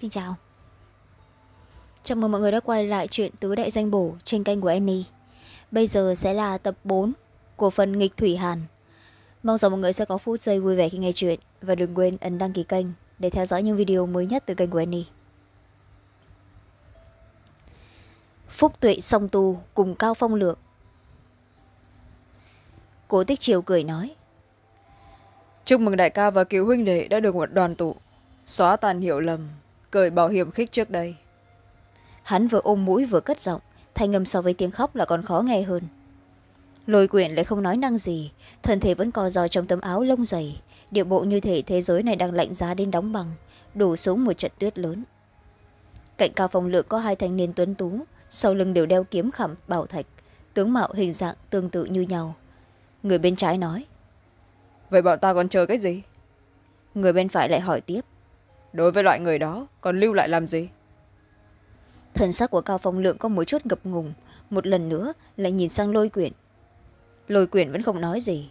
Xin chào. Chào mừng mọi người đã quay lại chuyện Tứ Đại Danh Bổ trên kênh của Annie. Bây giờ sẽ là tập bốn của phần Nghịch Thủy Hàn. Mong rằng mọi người sẽ có phút giây vui vẻ khi nghe chuyện và đừng quên ấn đăng ký kênh để theo dõi những video mới nhất từ kênh của Annie. Phúc tuệ song tu cùng cao phong lượng. Cố tích triều cười nói. chúc mừng đại ca và cứu huynh đệ đã được một đoàn tụ, xóa tàn hiệu lầm cởi bảo hiểm khích trước đây. Hắn vừa ôm mũi vừa cất giọng thanh âm so với tiếng khóc là còn khó nghe hơn. Lôi quyển lại không nói năng gì thân thể vẫn co giò trong tấm áo lông dày điệu bộ như thể thế giới này đang lạnh giá đến đóng băng đổ xuống một trận tuyết lớn. Cạnh cao phòng lượng có hai thanh niên tuấn tú sau lưng đều đeo kiếm khảm bảo thạch tướng mạo hình dạng tương tự như nhau. Người bên trái nói vậy bọn ta còn chờ cái gì? Người bên phải lại hỏi tiếp đối với loại người đó còn lưu lại làm gì? Thần sắc của cao phong lượng có một chút ngập ngùng. Một lần nữa lại nhìn sang lôi quyển. Lôi quyển vẫn không nói gì.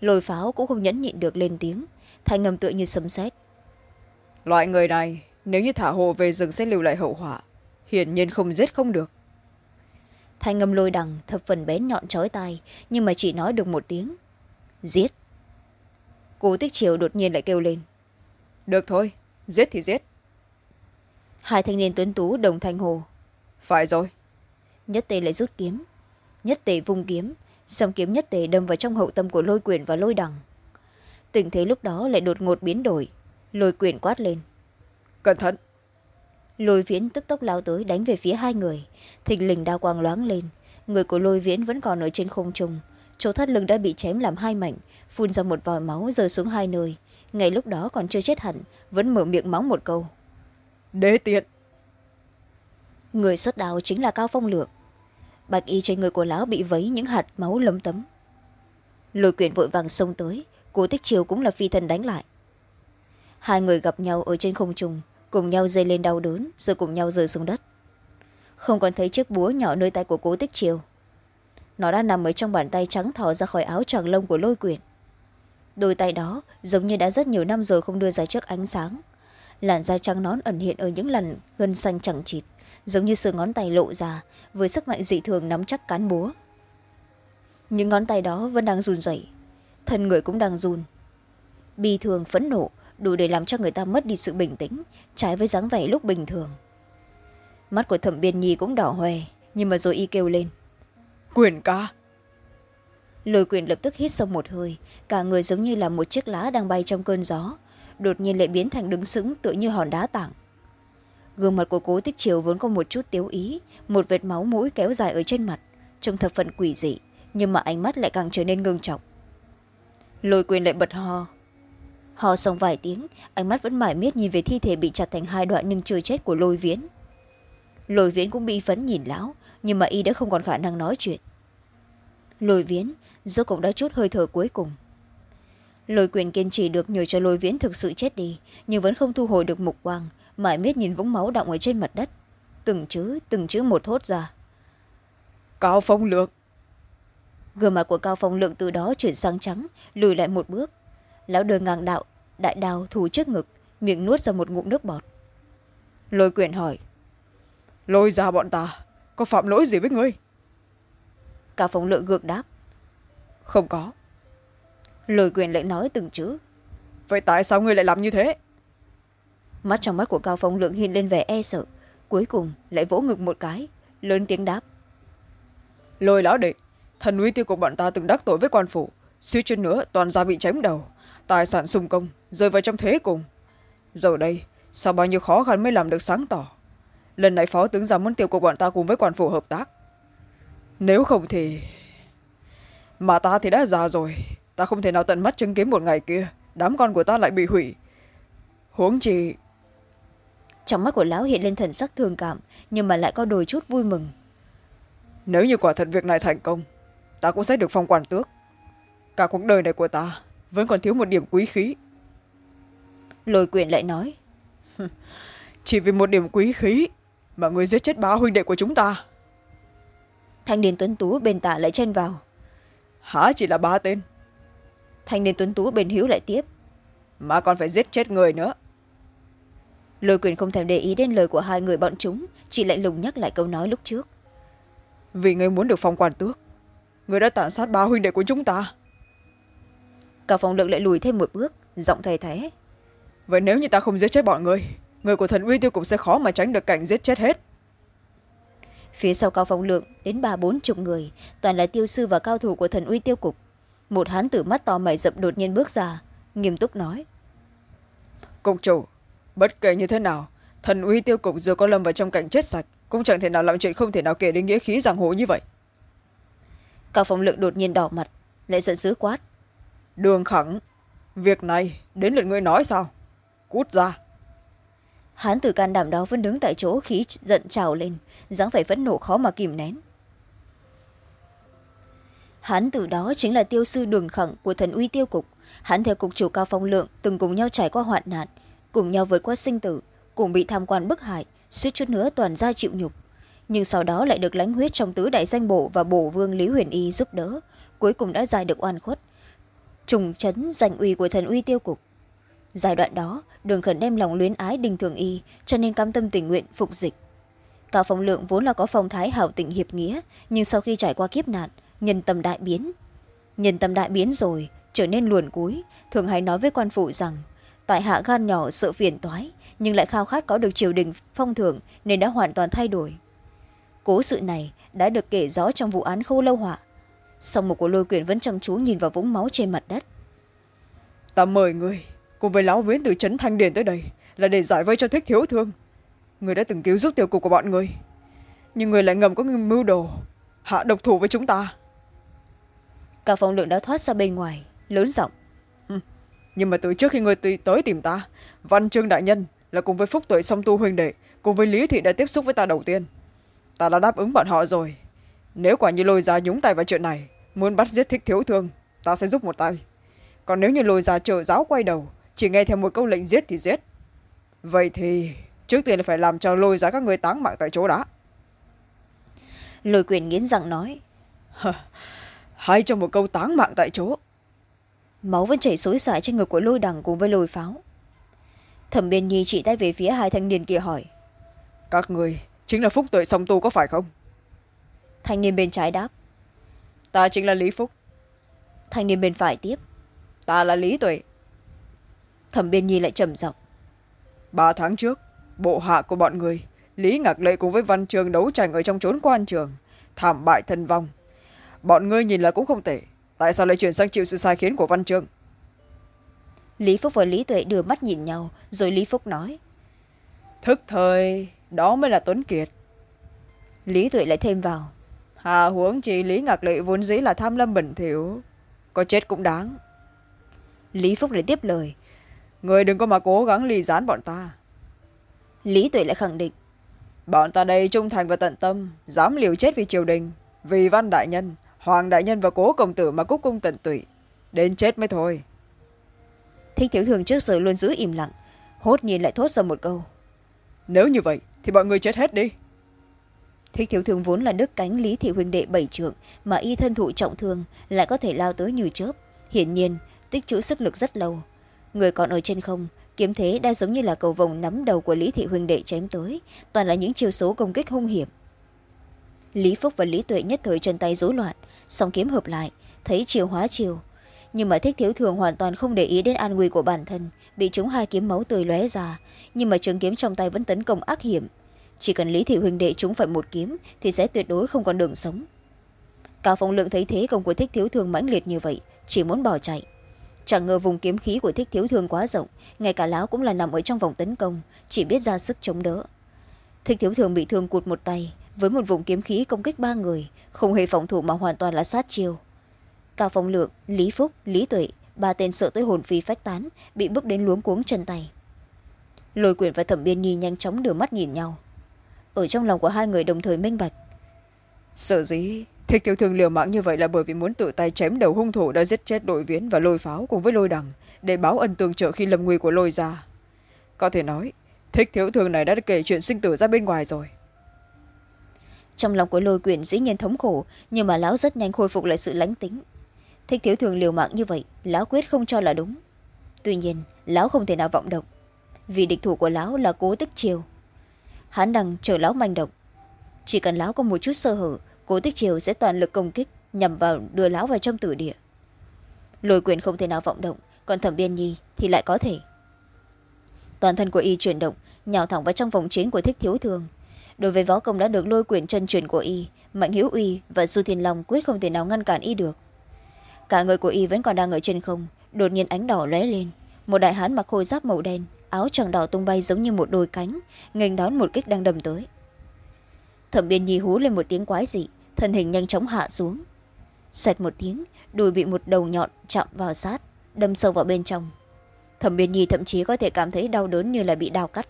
Lôi pháo cũng không nhẫn nhịn được lên tiếng. Thanh ngầm tựa như sấm sét. Loại người này nếu như thả hồ về rừng sẽ lưu lại hậu họa hiển nhiên không giết không được. Thanh ngầm lôi đằng thập phần bén nhọn trói tai nhưng mà chỉ nói được một tiếng. Giết. Cố tích triều đột nhiên lại kêu lên. Được thôi giết thì giết. Hai thanh niên tuấn tú đồng thanh hồ. Phải rồi. Nhất tề lại rút kiếm. Nhất tề vung kiếm song kiếm nhất tề đâm vào trong hậu tâm của lôi quyền và lôi đằng. Tình thế lúc đó lại đột ngột biến đổi. Lôi quyền quát lên. Cẩn thận. Lôi viễn tức tốc lao tới đánh về phía hai người. Thình lình đao quang loáng lên. Người của lôi viễn vẫn còn ở trên không trung. Chỗ thắt lưng đã bị chém làm hai mảnh phun ra một vòi máu rơi xuống hai nơi ngay lúc đó còn chưa chết hẳn vẫn mở miệng mắng một câu. Đế tiện. Người xuất đào chính là cao phong lượng. Bạch y trên người của lão bị vấy những hạt máu lấm tấm. Lôi quyển vội vàng xông tới cố tích chiều cũng là phi thần đánh lại. Hai người gặp nhau ở trên không trung cùng nhau dây lên đau đớn rồi cùng nhau rơi xuống đất. Không còn thấy chiếc búa nhỏ nơi tay của cố tích chiều nó đã nằm ở trong bàn tay trắng thỏ ra khỏi áo choàng lông của lôi quyển đôi tay đó giống như đã rất nhiều năm rồi không đưa ra trước ánh sáng. Làn da trắng nón ẩn hiện ở những lần gân xanh chẳng chịt, giống như sự ngón tay lộ ra, với sức mạnh dị thường nắm chắc cán búa. Những ngón tay đó vẫn đang run rẩy, thân người cũng đang run. Bi thường phẫn nộ đủ để làm cho người ta mất đi sự bình tĩnh, trái với dáng vẻ lúc bình thường. Mắt của thẩm biên nhi cũng đỏ hoe, nhưng mà rồi y kêu lên. Quyền ca lôi quyền lập tức hít sâu một hơi, cả người giống như là một chiếc lá đang bay trong cơn gió, đột nhiên lại biến thành đứng sững tựa như hòn đá tảng. Gương mặt của cố tích triều vốn có một chút tiếu ý, một vệt máu mũi kéo dài ở trên mặt, trông thập phần quỷ dị, nhưng mà ánh mắt lại càng trở nên ngưng trọng. Lôi quyền lại bật ho. Ho xong vài tiếng, ánh mắt vẫn mải miết nhìn về thi thể bị chặt thành hai đoạn nhưng chưa chết của lôi viễn. Lôi viễn cũng bị phấn nhìn lão, nhưng mà y đã không còn khả năng nói chuyện lôi viễn rốt cục đã chút hơi thở cuối cùng. Lôi quyền kiên trì được nhờ cho lôi viễn thực sự chết đi nhưng vẫn không thu hồi được mục quang mãi miết nhìn vũng máu đọng ở trên mặt đất. Từng chữ từng chữ một thốt ra. Cao phong lượng. Gương mặt của cao phong lượng từ đó chuyển sang trắng lùi lại một bước. Lão đưa ngang đạo đại đào thủ trước ngực miệng nuốt ra một ngụm nước bọt. Lôi quyền hỏi lôi ra bọn ta có phạm lỗi gì với ngươi cao phong lượng gượng đáp. Không có. Lôi quyền lại nói từng chữ. Vậy tại sao ngươi lại làm như thế? Mắt trong mắt của cao phong lượng hiện lên vẻ e sợ. Cuối cùng lại vỗ ngực một cái lớn tiếng đáp. Lôi lão đệ thần uy tiêu của bọn ta từng đắc tội với quan phủ. Suýt chút nữa toàn ra bị chém đầu. Tài sản sung công rơi vào trong thế cùng. Giờ đây sau bao nhiêu khó khăn mới làm được sáng tỏ? Lần này phó tướng ra muốn tiêu của bọn ta cùng với quan phủ hợp tác nếu không thì mà ta thì đã già rồi. Ta không thể nào tận mắt chứng kiến một ngày kia. Đám con của ta lại bị hủy. Huống chi trong mắt của lão hiện lên thần sắc thương cảm nhưng mà lại có đôi chút vui mừng. Nếu như quả thật việc này thành công ta cũng sẽ được phong quản tước. Cả cuộc đời này của ta vẫn còn thiếu một điểm quý khí. Lôi quyền lại nói chỉ vì một điểm quý khí mà người giết chết ba huynh đệ của chúng ta thanh niên tuấn tú bên tạ lại chen vào. Hả chỉ là ba tên? Thanh niên tuấn tú bên hiếu lại tiếp. Mà còn phải giết chết người nữa. Lôi quyền không thèm để ý đến lời của hai người bọn chúng chỉ lạnh lùng nhắc lại câu nói lúc trước. Vì ngươi muốn được phong quan tước ngươi đã tàn sát ba huynh đệ của chúng ta. Cả phòng lượng lại lùi thêm một bước giọng thầy thế vậy nếu như ta không giết chết bọn ngươi người của thần uy tiêu cục sẽ khó mà tránh được cảnh giết chết hết phía sau cao phong lượng đến ba bốn chục người toàn là tiêu sư và cao thủ của thần uy tiêu cục. Một hán tử mắt to mày rậm đột nhiên bước ra nghiêm túc nói. Cục chủ bất kể như thế nào thần uy tiêu cục dù có lâm vào trong cảnh chết sạch cũng chẳng thể nào làm chuyện không thể nào kể đến nghĩa khí giang hồ như vậy. Cao phong lượng đột nhiên đỏ mặt lại giận dữ quát. Đường khẳng việc này đến lượt ngươi nói sao? Cút ra hán tử can đảm đó vẫn đứng tại chỗ khí giận trào lên, dáng vẻ phẫn nộ khó mà kìm nén. Hán tử đó chính là tiêu sư đường khẳng của thần uy tiêu cục. Hắn theo cục chủ cao phong lượng, từng cùng nhau trải qua hoạn nạn, cùng nhau vượt qua sinh tử, cùng bị tham quan bức hại, suýt chút nữa toàn ra chịu nhục. Nhưng sau đó lại được lãnh huyết trong tứ đại danh bộ và bổ vương lý huyền y giúp đỡ, cuối cùng đã giải được oan khuất. Trùng chấn danh uy của thần uy tiêu cục giai đoạn đó, đường khẩn đem lòng luyến ái đình thường y, cho nên cam tâm tình nguyện phục dịch. Cao phong lượng vốn là có phong thái hảo tình hiệp nghĩa, nhưng sau khi trải qua kiếp nạn, nhân tâm đại biến. Nhân tâm đại biến rồi, trở nên luồn cúi, thường hay nói với quan phụ rằng, tại hạ gan nhỏ sợ phiền toái, nhưng lại khao khát có được triều đình phong thưởng nên đã hoàn toàn thay đổi. Cố sự này đã được kể rõ trong vụ án khâu lâu họa. Song một của lôi quyền vẫn chăm chú nhìn vào vũng máu trên mặt đất. Ta mời người cùng với lão viễn từ trấn thanh điền tới đây là để giải vây cho thích thiếu thương. Người đã từng cứu giúp tiểu cục của bọn người nhưng người lại ngầm có mưu đồ hạ độc thủ với chúng ta. Cả phòng lượng đã thoát ra bên ngoài lớn giọng. Nhưng mà từ trước khi người tới tìm ta văn trương đại nhân là cùng với phúc tuệ song tu huynh đệ cùng với lý thị đã tiếp xúc với ta đầu tiên. Ta đã đáp ứng bọn họ rồi. Nếu quả như lôi ra nhúng tay vào chuyện này muốn bắt giết thích thiếu thương ta sẽ giúp một tay. Còn nếu như lôi ra trợ giáo quay đầu chỉ nghe theo một câu lệnh giết thì giết. Vậy thì trước tiên là phải làm cho lôi ra các người táng mạng tại chỗ đã. Lôi quyền nghiến răng nói. Hay trong một câu táng mạng tại chỗ. Máu vẫn chảy xối xả trên ngực của lôi đằng cùng với lôi pháo. Thẩm biên nhi chỉ tay về phía hai thanh niên kia hỏi. Các người chính là phúc tuệ song tu có phải không? Thanh niên bên trái đáp. Ta chính là lý phúc. Thanh niên bên phải tiếp. Ta là lý tuệ thẩm biên nhi lại trầm giọng. Ba tháng trước bộ hạ của bọn người lý ngạc lệ cùng với văn trường đấu tranh ở trong trốn quan trường thảm bại thân vong. Bọn ngươi nhìn là cũng không tệ tại sao lại chuyển sang chịu sự sai khiến của văn trường? Lý phúc và lý tuệ đưa mắt nhìn nhau rồi lý phúc nói. Thức thời đó mới là tuấn kiệt. Lý tuệ lại thêm vào. Hà huống chi lý ngạc lệ vốn dĩ là tham lâm bẩn thỉu có chết cũng đáng. Lý phúc lại tiếp lời người đừng có mà cố gắng ly gián bọn ta. Lý tuệ lại khẳng định. Bọn ta đây trung thành và tận tâm dám liều chết vì triều đình vì văn đại nhân hoàng đại nhân và cố công tử mà cúc cung tận tụy. Đến chết mới thôi. Thích thiếu thường trước giờ luôn giữ im lặng hốt nhiên lại thốt ra một câu. Nếu như vậy thì bọn người chết hết đi. Thích thiếu thường vốn là đức cánh lý thị huynh đệ bảy trượng mà y thân thụ trọng thương lại có thể lao tới như chớp. Hiển nhiên tích trữ sức lực rất lâu người còn ở trên không, kiếm thế đã giống như là cầu vồng nắm đầu của lý thị huynh đệ chém tới, toàn là những chiêu số công kích hung hiểm. Lý phúc và lý tuệ nhất thời chân tay rối loạn, song kiếm hợp lại, thấy chiều hóa chiều nhưng mà thích thiếu thường hoàn toàn không để ý đến an nguy của bản thân, bị chúng hai kiếm máu tươi lóe ra, nhưng mà trường kiếm trong tay vẫn tấn công ác hiểm. Chỉ cần lý thị huynh đệ chúng phải một kiếm thì sẽ tuyệt đối không còn đường sống. Cao phong lượng thấy thế công của thích thiếu thường mãnh liệt như vậy, chỉ muốn bỏ chạy chẳng ngờ vùng kiếm khí của thích thiếu thường quá rộng, ngay cả láo cũng là nằm ở trong vòng tấn công, chỉ biết ra sức chống đỡ. Thích thiếu thường bị thương cụt một tay, với một vùng kiếm khí công kích ba người, không hề phòng thủ mà hoàn toàn là sát chiêu. Cao phong lượng, lý phúc, lý tuệ, ba tên sợ tới hồn phi phách tán, bị bước đến luống cuống chân tay. Lôi quyển và thẩm biên nhi nhanh chóng đưa mắt nhìn nhau. Ở trong lòng của hai người đồng thời minh bạch. Sợ dĩ thích tiểu thương liều mạng như vậy là bởi vì muốn tự tay chém đầu hung thủ đã giết chết đội viễn và lôi pháo cùng với lôi đằng, để báo ân tương trợ khi lầm nguy của lôi ra. Có thể nói thích thiếu thương này đã kể chuyện sinh tử ra bên ngoài rồi. Trong lòng của lôi quyển dĩ nhiên thống khổ, nhưng mà lão rất nhanh khôi phục lại sự lánh tính. Thích thiếu thường liều mạng như vậy, lão quyết không cho là đúng. Tuy nhiên, lão không thể nào vọng động, vì địch thủ của lão là cố tức chiều. Hắn đằng chờ lão manh động, chỉ cần lão có một chút sơ hở cố tích Triều sẽ toàn lực công kích nhằm vào đưa lão vào trong tử địa. Lôi quyền không thể nào vọng động, còn thẩm biên nhi thì lại có thể. Toàn thân của y chuyển động, nhào thẳng vào trong vòng chiến của thích thiếu thường. Đối với võ công đã được lôi quyền chân truyền của y, mạnh hữu uy và du thiên long quyết không thể nào ngăn cản y được. Cả người của y vẫn còn đang ở trên không, đột nhiên ánh đỏ lóe lên. Một đại hán mặc khôi giáp màu đen, áo tràng đỏ tung bay giống như một đôi cánh, nghênh đón một kích đang đầm tới thẩm biên nhi hú lên một tiếng quái dị, thân hình nhanh chóng hạ xuống. Xoẹt một tiếng, đùi bị một đầu nhọn chạm vào sát, đâm sâu vào bên trong. Thẩm biên nhi thậm chí có thể cảm thấy đau đớn như là bị đau cắt.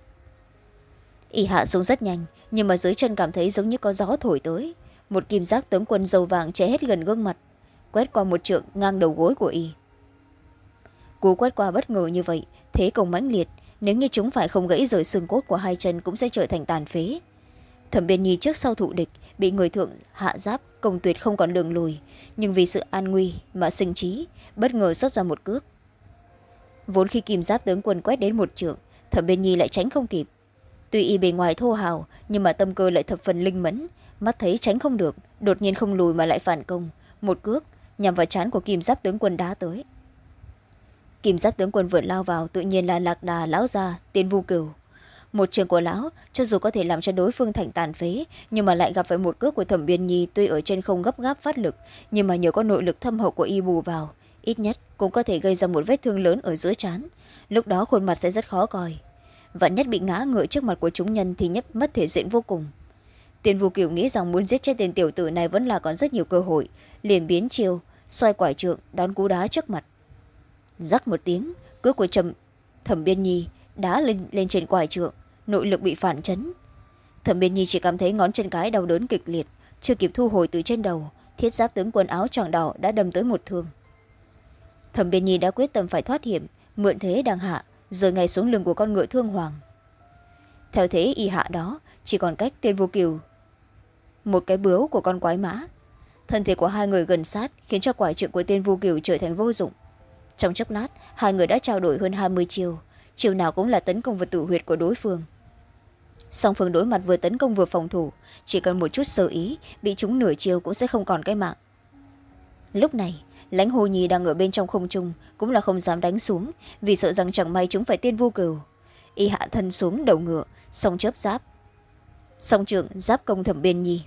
Y hạ xuống rất nhanh, nhưng mà dưới chân cảm thấy giống như có gió thổi tới. Một kim giác tướng quân dầu vàng chạy hết gần gương mặt, quét qua một trượng ngang đầu gối của y. Cú quét qua bất ngờ như vậy, thế công mãnh liệt, nếu như chúng phải không gãy rời xương cốt của hai chân cũng sẽ trở thành tàn phế thẩm biên nhi trước sau thụ địch, bị người thượng hạ giáp, công tuyệt không còn đường lùi. Nhưng vì sự an nguy mà sinh trí, bất ngờ xuất ra một cước. Vốn khi kim giáp tướng quân quét đến một trượng, thẩm biên nhi lại tránh không kịp. Tuy y bề ngoài thô hào, nhưng mà tâm cơ lại thập phần linh mẫn, mắt thấy tránh không được, đột nhiên không lùi mà lại phản công. Một cước nhằm vào trán của kim giáp tướng quân đá tới. Kim giáp tướng quân vượt lao vào, tự nhiên là lạc đà, lão gia, tiên vu cửu một trường của lão cho dù có thể làm cho đối phương thành tàn phế nhưng mà lại gặp phải một cước của thẩm biên nhi tuy ở trên không gấp gáp phát lực nhưng mà nhờ có nội lực thâm hậu của y bù vào ít nhất cũng có thể gây ra một vết thương lớn ở giữa trán. Lúc đó khuôn mặt sẽ rất khó coi. Vạn nhất bị ngã ngựa trước mặt của chúng nhân thì nhất mất thể diện vô cùng. Tiền vu kiều nghĩ rằng muốn giết chết tên tiểu tử này vẫn là còn rất nhiều cơ hội liền biến chiêu xoay quải trượng đón cú đá trước mặt. Rắc một tiếng cước của trầm thẩm biên nhi đá lên, lên trên quải trượng nội lực bị phản chấn. Thẩm biên nhi chỉ cảm thấy ngón chân cái đau đớn kịch liệt, chưa kịp thu hồi từ trên đầu, thiết giáp tướng quần áo tròn đỏ đã đâm tới một thương. Thẩm biên nhi đã quyết tâm phải thoát hiểm, mượn thế đang hạ, rồi ngay xuống lưng của con ngựa thương hoàng. Theo thế y hạ đó, chỉ còn cách tên vô kiều, một cái bướu của con quái mã. Thân thể của hai người gần sát khiến cho quả trượng của tên vô kiều trở thành vô dụng. Trong chốc lát, hai người đã trao đổi hơn hai mươi chiều chiều nào cũng là tấn công vào tử huyệt của đối phương song phương đối mặt vừa tấn công vừa phòng thủ. Chỉ cần một chút sơ ý, bị chúng nửa chiều cũng sẽ không còn cái mạng. Lúc này, lãnh hồ nhi đang ở bên trong không trung, cũng là không dám đánh xuống, vì sợ rằng chẳng may chúng phải tiên vô cừu y hạ thân xuống đầu ngựa, song chớp giáp. Song trượng giáp công thẩm biên nhi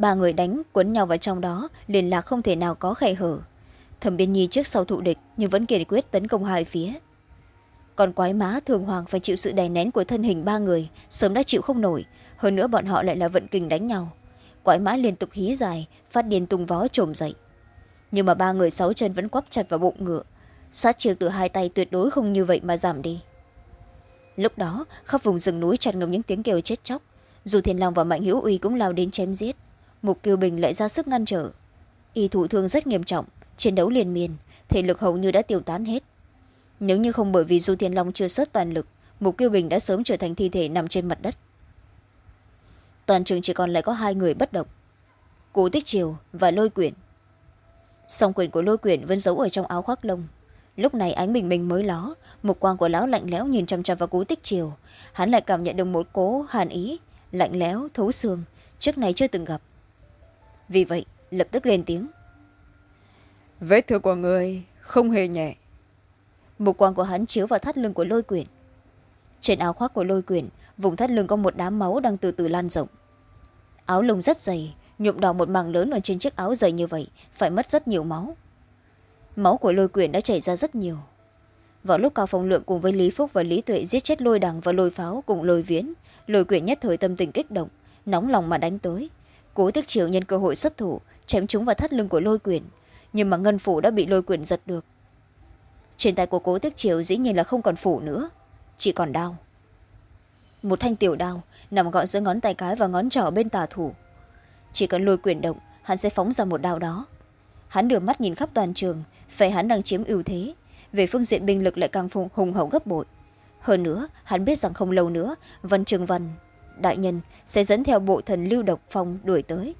ba người đánh quấn nhau vào trong đó liên lạc không thể nào có khe hở. Thẩm biên nhi trước sau thụ địch, nhưng vẫn kiên quyết tấn công hai phía còn quái má thường hoàng phải chịu sự đè nén của thân hình ba người, sớm đã chịu không nổi, hơn nữa bọn họ lại là vận kình đánh nhau. Quái mã liên tục hí dài, phát điên tung vó trồm dậy. Nhưng mà ba người sáu chân vẫn quắp chặt vào bụng ngựa. Sát chiều từ hai tay tuyệt đối không như vậy mà giảm đi. Lúc đó, khắp vùng rừng núi tràn ngập những tiếng kêu chết chóc. Dù thiên long và mạnh hữu uy cũng lao đến chém giết. Mục kiều bình lại ra sức ngăn trở. Y thủ thương rất nghiêm trọng, chiến đấu liên miên, thể lực hầu như đã tiêu tán hết nếu như không bởi vì du thiên long chưa xuất toàn lực, mục kiêu bình đã sớm trở thành thi thể nằm trên mặt đất. Toàn trường chỉ còn lại có hai người bất động, cố tích triều và lôi quyển. Song quyền của lôi quyển vẫn giấu ở trong áo khoác lông. Lúc này ánh bình minh mới ló, một quang của lão lạnh lẽo nhìn chăm chăm vào cố tích triều. Hắn lại cảm nhận được một cố hàn ý, lạnh lẽo, thấu xương, trước này chưa từng gặp. Vì vậy, lập tức lên tiếng. Vết thương của người không hề nhẹ một quang của hắn chiếu vào thắt lưng của lôi quyển. Trên áo khoác của lôi quyển, vùng thắt lưng có một đám máu đang từ từ lan rộng. Áo lông rất dày, nhuộm đỏ một mảng lớn ở trên chiếc áo dày như vậy, phải mất rất nhiều máu. Máu của lôi quyển đã chảy ra rất nhiều. Vào lúc cao phong lượng cùng với lý phúc và lý tuệ giết chết lôi đằng và lôi pháo cùng lôi viễn, lôi quyển nhất thời tâm tình kích động, nóng lòng mà đánh tới. Cố tức chiều nhân cơ hội xuất thủ, chém chúng vào thắt lưng của lôi quyển, nhưng mà ngân phủ đã bị lôi quyển giật được trên tay của cố tức chiều dĩ nhiên là không còn phủ nữa. Chỉ còn đau. Một thanh tiểu đao nằm gọn giữa ngón tay cái và ngón trỏ bên tà thủ. Chỉ cần lôi quyển động, hắn sẽ phóng ra một đao đó. Hắn đưa mắt nhìn khắp toàn trường phải hắn đang chiếm ưu thế. Về phương diện binh lực lại càng phùng hùng hậu gấp bội. Hơn nữa, hắn biết rằng không lâu nữa, văn trường văn, đại nhân, sẽ dẫn theo bộ thần lưu độc phong đuổi tới.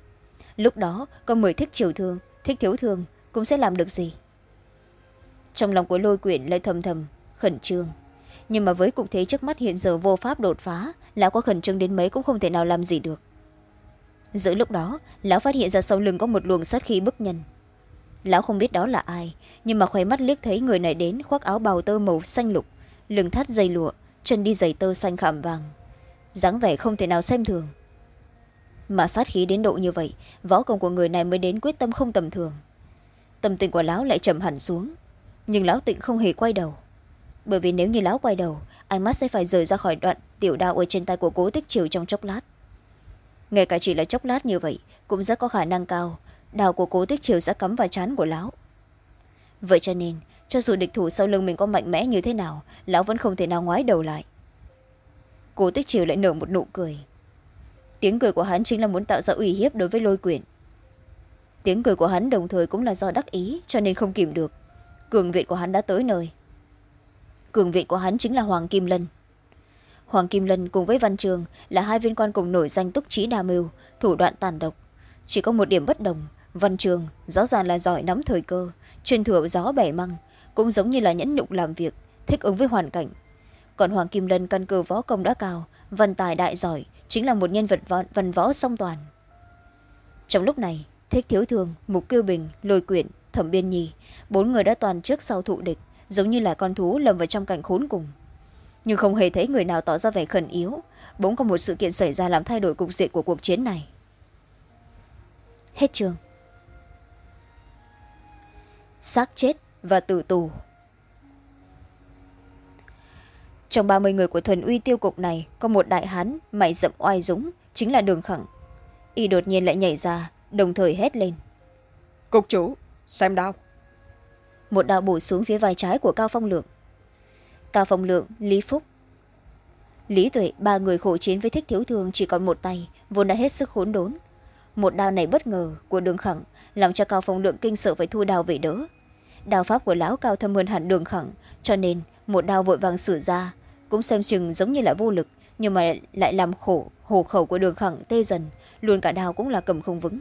Lúc đó, có mười thích triều thương, thích thiếu thương, cũng sẽ làm được gì? Trong lòng của lôi quyển lại thầm thầm, khẩn trương. Nhưng mà với cục thế trước mắt hiện giờ vô pháp đột phá, lão có khẩn trương đến mấy cũng không thể nào làm gì được. Giữa lúc đó, lão phát hiện ra sau lưng có một luồng sát khí bức nhân. Lão không biết đó là ai, nhưng mà khoe mắt liếc thấy người này đến khoác áo bào tơ màu xanh lục, lưng thắt dây lụa, chân đi giày tơ xanh khảm vàng. Dáng vẻ không thể nào xem thường. Mà sát khí đến độ như vậy, võ công của người này mới đến quyết tâm không tầm thường. Tâm tình của lão lại trầm hẳn xuống nhưng lão tịnh không hề quay đầu. Bởi vì nếu như lão quay đầu, ánh mắt sẽ phải rời ra khỏi đoạn tiểu đao ở trên tay của cố tích triều trong chốc lát. Ngay cả chỉ là chốc lát như vậy, cũng rất có khả năng cao đào của cố tích triều sẽ cắm vào chán của lão. Vậy cho nên, cho dù địch thủ sau lưng mình có mạnh mẽ như thế nào, lão vẫn không thể nào ngoái đầu lại. Cố tích triều lại nở một nụ cười. Tiếng cười của hắn chính là muốn tạo ra uy hiếp đối với lôi quyển. Tiếng cười của hắn đồng thời cũng là do đắc ý, cho nên không kìm được cường viện của hắn đã tới nơi. Cường viện của hắn chính là hoàng kim lân. Hoàng kim lân cùng với văn trường là hai viên quan cùng nổi danh túc trí đa mưu, thủ đoạn tàn độc. Chỉ có một điểm bất đồng, văn trường rõ ràng là giỏi nắm thời cơ, chuyên thừa gió bẻ măng, cũng giống như là nhẫn nhục làm việc, thích ứng với hoàn cảnh. Còn hoàng kim lân căn cơ võ công đã cao văn tài đại giỏi, chính là một nhân vật văn võ song toàn. Trong lúc này, thích thiếu thường, mục kiêu bình, lôi quyển thẩm biên nhi bốn người đã toàn trước sau thụ địch, giống như là con thú lầm vào trong cảnh khốn cùng. Nhưng không hề thấy người nào tỏ ra vẻ khẩn yếu. Bỗng có một sự kiện xảy ra làm thay đổi cục diện của cuộc chiến này. Hết trường xác chết và tử tù. Trong ba mươi người của thuần uy tiêu cục này, có một đại hán mày rậm oai dũng, chính là đường khẳng. Y đột nhiên lại nhảy ra, đồng thời hét lên. Cục chủ xem đao một đạo bổ xuống phía vai trái của cao phong lượng. Cao phong lượng, lý phúc. Lý tuệ, ba người khổ chiến với thích thiếu thương chỉ còn một tay, vốn đã hết sức khốn đốn. Một đao này bất ngờ của đường khẳng làm cho cao phong lượng kinh sợ phải thu đao về đỡ. Đao pháp của lão cao thâm hơn hẳn đường khẳng, cho nên một đao vội vàng sửa ra, cũng xem chừng giống như là vô lực, nhưng mà lại làm khổ hồ khẩu của đường khẳng tê dần, luôn cả đao cũng là cầm không vững.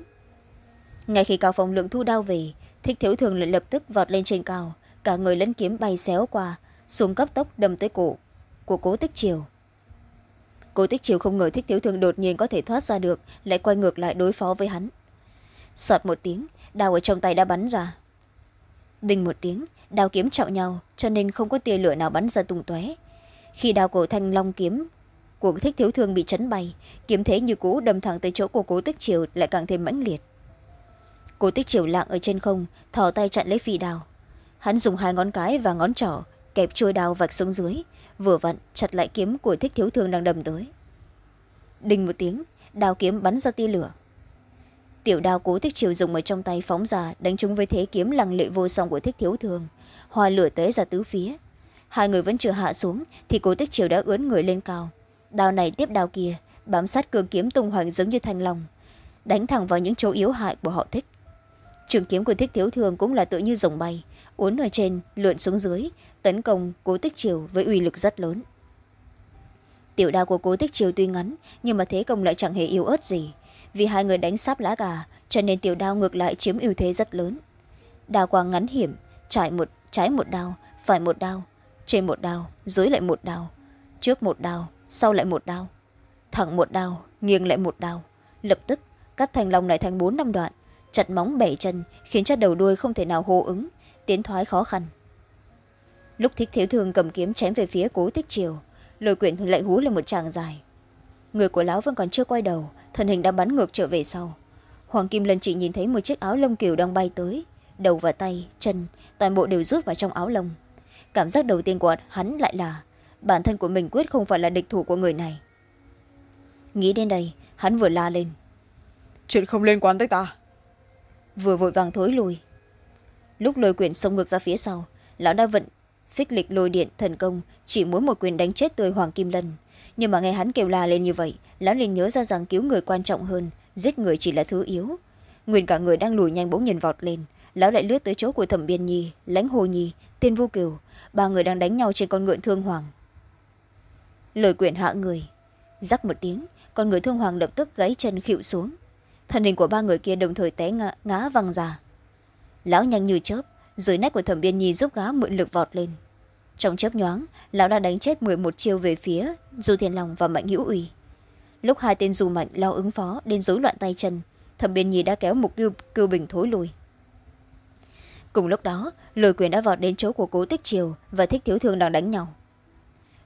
Ngay khi cao phong lượng thu đao về thích thiếu thường lại lập tức vọt lên trên cao. Cả người lẫn kiếm bay xéo qua, xuống cấp tốc đâm tới cổ của cố tích triều. Cố tích triều không ngờ thích thiếu thường đột nhiên có thể thoát ra được, lại quay ngược lại đối phó với hắn. Sọt một tiếng, đao ở trong tay đã bắn ra. Đinh một tiếng, đao kiếm chạo nhau, cho nên không có tia lửa nào bắn ra tung tóe. Khi đao cổ thanh long kiếm của thích thiếu thương bị chấn bay, kiếm thế như cũ đâm thẳng tới chỗ của cố tích triều lại càng thêm mãnh liệt cố tích triều lạng ở trên không, thò tay chặn lấy phi đào. hắn dùng hai ngón cái và ngón trỏ, kẹp chuôi đao vạch xuống dưới, vừa vặn chặt lại kiếm của thích thiếu thương đang đầm tới. Đinh một tiếng, đao kiếm bắn ra tia lửa. Tiểu đao cố thích triều dùng ở trong tay phóng ra, đánh trúng với thế kiếm lăng lệ vô song của thích thiếu thương. Hoa lửa tới ra tứ phía. Hai người vẫn chưa hạ xuống, thì cố tích triều đã ướn người lên cao. Đao này tiếp đao kia, bám sát cương kiếm tung hoành giống như thanh long, đánh thẳng vào những chỗ yếu hại của họ thích trường kiếm của thích thiếu thường cũng là tự như rồng bay uốn ở trên lượn xuống dưới tấn công cố tích triều với uy lực rất lớn. Tiểu đao của cố tích triều tuy ngắn nhưng mà thế công lại chẳng hề yếu ớt gì. Vì hai người đánh sáp lá gà cho nên tiểu đao ngược lại chiếm ưu thế rất lớn. Đao quang ngắn hiểm trái một, trái một đao phải một đao trên một đao dưới lại một đao trước một đao sau lại một đao thẳng một đao nghiêng lại một đao. Lập tức cắt thành lòng lại thành bốn năm đoạn chặt móng bẻ chân, khiến cho đầu đuôi không thể nào hô ứng, tiến thoái khó khăn. Lúc thích thiếu thương cầm kiếm chém về phía cố tích triều lôi quyển lại hú lên một tràng dài. Người của lão vẫn còn chưa quay đầu, thân hình đã bắn ngược trở về sau. Hoàng kim lân chỉ nhìn thấy một chiếc áo lông kiều đang bay tới, đầu và tay, chân, toàn bộ đều rút vào trong áo lông. Cảm giác đầu tiên của hắn lại là, bản thân của mình quyết không phải là địch thủ của người này. Nghĩ đến đây, hắn vừa la lên. Chuyện không liên quan tới ta vừa vội vàng thối lùi. Lúc lôi quyền xông ngược ra phía sau, lão đã vận phích lịch lôi điện thần công, chỉ muốn một quyền đánh chết tươi hoàng kim lân. Nhưng mà nghe hắn kêu la lên như vậy, lão liền nhớ ra rằng cứu người quan trọng hơn, giết người chỉ là thứ yếu. Nguyên cả người đang lùi nhanh bỗng nhìn vọt lên, lão lại lướt tới chỗ của thẩm biên nhi, lãnh hồ nhi tên vu kiều, ba người đang đánh nhau trên con ngựa thương hoàng. Lời quyển hạ người, rắc một tiếng, con người thương hoàng lập tức gãy chân khịu xuống thân hình của ba người kia đồng thời té ngã, ngã văng ra. Lão nhanh như chớp dưới nách của thẩm biên nhi giúp gá mượn lực vọt lên. Trong chớp nhoáng lão đã đánh chết mười một chiêu về phía du thiên long và mạnh hữu uy. Lúc hai tên dù mạnh lo ứng phó đến rối loạn tay chân thẩm biên nhi đã kéo một cưu, cưu bình thối lùi cùng lúc đó lôi quyền đã vọt đến chỗ của cố tích triều và thích thiếu thương đang đánh nhau.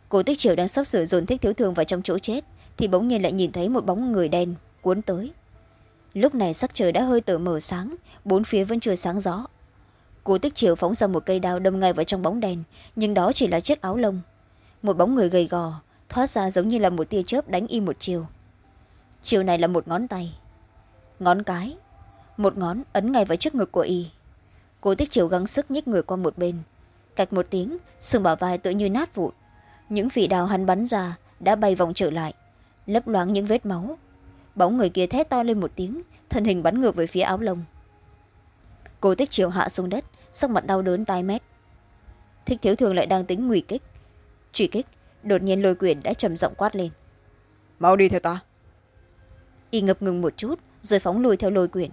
Cố tích triều đang sắp sửa dồn thích thiếu thương vào trong chỗ chết thì bỗng nhiên lại nhìn thấy một bóng người đen cuốn tới lúc này sắc trời đã hơi tự mờ sáng, bốn phía vẫn chưa sáng rõ. Cố tích chiều phóng ra một cây đao đâm ngay vào trong bóng đèn, nhưng đó chỉ là chiếc áo lông. Một bóng người gầy gò, thoát ra giống như là một tia chớp đánh y một chiều. Chiều này là một ngón tay, ngón cái, một ngón ấn ngay vào trước ngực của y. Cố tích chiều gắng sức nhích người qua một bên, cạch một tiếng xương bảo vai tự như nát vụn. Những vị đào hắn bắn ra đã bay vòng trở lại, lấp loáng những vết máu bóng người kia thét to lên một tiếng thân hình bắn ngược về phía áo lông. Cô tích triều hạ xuống đất sắc mặt đau đớn tai mét. Thích thiếu thường lại đang tính nguy kích. Truy kích đột nhiên lôi quyền đã trầm giọng quát lên. Mau đi theo ta. Y ngập ngừng một chút rồi phóng lùi theo lôi quyền.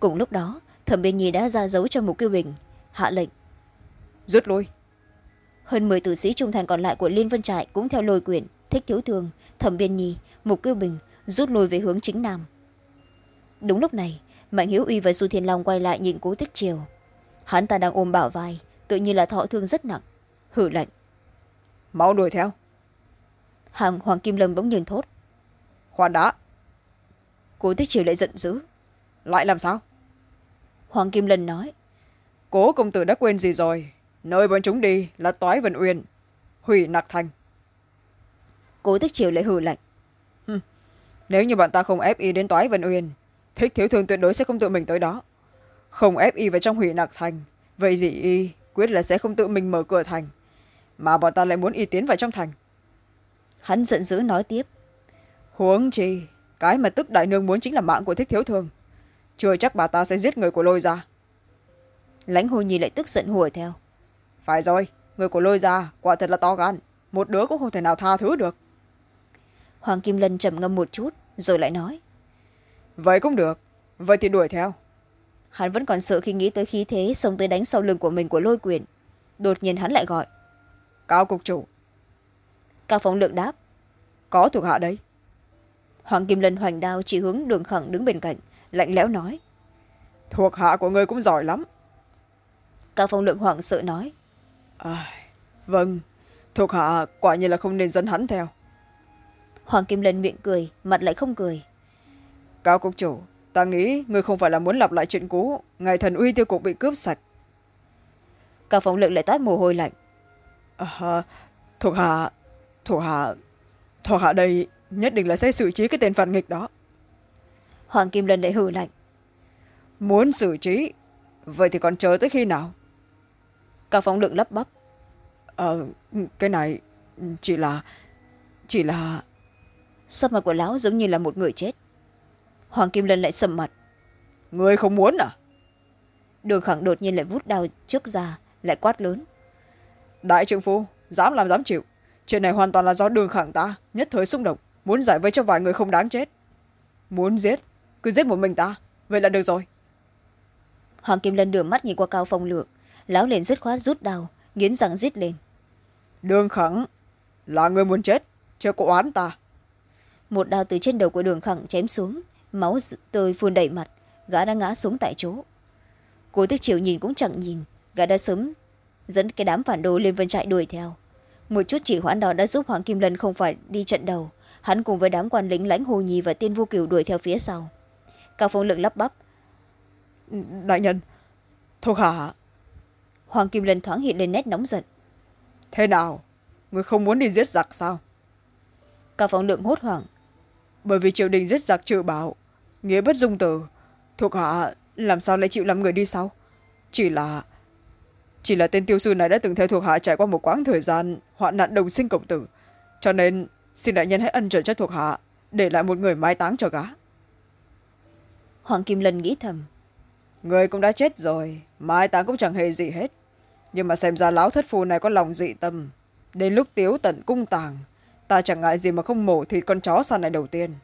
Cùng lúc đó thẩm biên nhi đã ra dấu cho mục kiêu bình hạ lệnh. Rút lui. Hơn mười tử sĩ trung thành còn lại của liên vân trại cũng theo lôi quyền thích thiếu thường thẩm biên nhi mục kiêu bình rút lui về hướng chính nam. Đúng lúc này mạnh hiếu uy và du thiên long quay lại nhìn cố tích triều. Hắn ta đang ôm bảo vai tự nhiên là thọ thương rất nặng hử lạnh. Mau đuổi theo. Hàng hoàng kim lâm bỗng nhiên thốt. Khoan đã. Cố tích triều lại giận dữ. Lại làm sao? Hoàng kim lân nói. Cố công tử đã quên gì rồi? Nơi bọn chúng đi là toái vân uyên hủy nặc thành. Cố tích triều lại hừ lạnh nếu như bạn ta không ép y đến toái vân uyên thích thiếu thương tuyệt đối sẽ không tự mình tới đó. Không ép y vào trong hủy nặc thành vậy thì y quyết là sẽ không tự mình mở cửa thành mà bọn ta lại muốn y tiến vào trong thành. Hắn giận dữ nói tiếp. Huống chi cái mà tức đại nương muốn chính là mạng của thích thiếu thương. Chưa chắc bà ta sẽ giết người của lôi ra lãnh hồ nhi lại tức giận hùa theo. Phải rồi người của lôi ra quả thật là to gan một đứa cũng không thể nào tha thứ được. Hoàng kim lân trầm ngâm một chút rồi lại nói. Vậy cũng được. Vậy thì đuổi theo. Hắn vẫn còn sợ khi nghĩ tới khí thế xông tới đánh sau lưng của mình của lôi quyền. Đột nhiên hắn lại gọi. Cao cục chủ. Cao phóng lượng đáp. Có thuộc hạ đấy hoàng kim lân hoành đao chỉ hướng đường khẳng đứng bên cạnh lạnh lẽo nói. Thuộc hạ của ngươi cũng giỏi lắm. Cao phong lượng hoảng sợ nói. À, vâng. Thuộc hạ quả nhiên là không nên dẫn hắn theo hoàng kim lân miệng cười mặt lại không cười. Cao cục chủ ta nghĩ ngươi không phải là muốn lặp lại chuyện cũ ngày thần uy tiêu cục bị cướp sạch. Cao phong lượng lại toát mồ hôi lạnh. À, thuộc hạ thuộc hạ thuộc hạ đây nhất định là sẽ xử trí cái tên phản nghịch đó. Hoàng kim lân lại hừ lạnh. Muốn xử trí? Vậy thì còn chờ tới khi nào? Cao phong lượng lắp bắp. Ờ cái này chỉ là chỉ là sắc mặt của lão giống như là một người chết? Hoàng kim lân lại sầm mặt. Người không muốn à? Đường khẳng đột nhiên lại vút đao trước ra, lại quát lớn. Đại trượng phu, dám làm dám chịu. Chuyện này hoàn toàn là do đường khẳng ta, nhất thời xung động, muốn giải vây cho vài người không đáng chết. Muốn giết, cứ giết một mình ta, vậy là được rồi. Hoàng kim lân đưa mắt nhìn qua cao phong lượng, lão liền dứt khoát rút đao, nghiến răng rít lên. Đường khẳng, là người muốn chết, chưa có oán ta một đao từ trên đầu của đường khẳng chém xuống máu tươi phun đầy mặt gã đã ngã xuống tại chỗ. Cố tích triều nhìn cũng chẳng nhìn gã đã sớm dẫn cái đám phản đồ lên vân trại đuổi theo. Một chút chỉ hoãn đó đã giúp hoàng kim lân không phải đi trận đầu hắn cùng với đám quan lính lãnh hồ nhi và tiên vô kiều đuổi theo phía sau. Cao phong lượng lắp bắp. Đại nhân thuộc hạ. Hoàng kim lân thoáng hiện lên nét nóng giận. Thế nào? Người không muốn đi giết giặc sao? Cao phong lượng hốt hoảng bởi vì triều đình giết giặc trừ bảo nghĩa bất dung từ thuộc hạ làm sao lại chịu làm người đi sau? Chỉ là chỉ là tên tiêu sư này đã từng theo thuộc hạ trải qua một quãng thời gian hoạn nạn đồng sinh cộng tử. Cho nên xin đại nhân hãy ân chuẩn cho thuộc hạ để lại một người mai táng cho gã. Hoàng kim lân nghĩ thầm. Người cũng đã chết rồi mai táng cũng chẳng hề gì hết. Nhưng mà xem ra lão thất phu này có lòng dị tâm đến lúc tiếu tận cung tàng ta chẳng ngại gì mà không mổ thịt con chó săn này đầu tiên.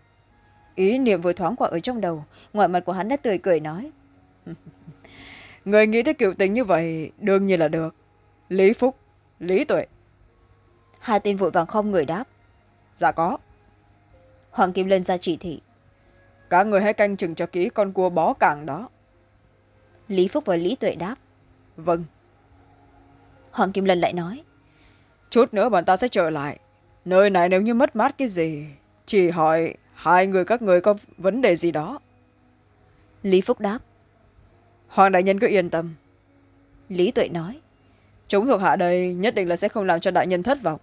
Ý niệm vừa thoáng qua ở trong đầu, ngoại mặt của hắn đã tươi cười nói. Người nghĩ tới kiểu tình như vậy, đương nhiên là được. Lý phúc, lý tuệ. Hai tên vội vàng không người đáp. Dạ có. Hoàng kim lân ra chỉ thị. Cả người hãy canh chừng cho kỹ con cua bó càng đó. Lý phúc và lý tuệ đáp. Vâng. Hoàng kim lân lại nói. Chút nữa bọn ta sẽ trở lại nơi này nếu như mất mát cái gì chỉ hỏi hai người các người có vấn đề gì đó. Lý phúc đáp. Hoàng đại nhân cứ yên tâm. Lý tuệ nói. Chúng thuộc hạ đây nhất định là sẽ không làm cho đại nhân thất vọng.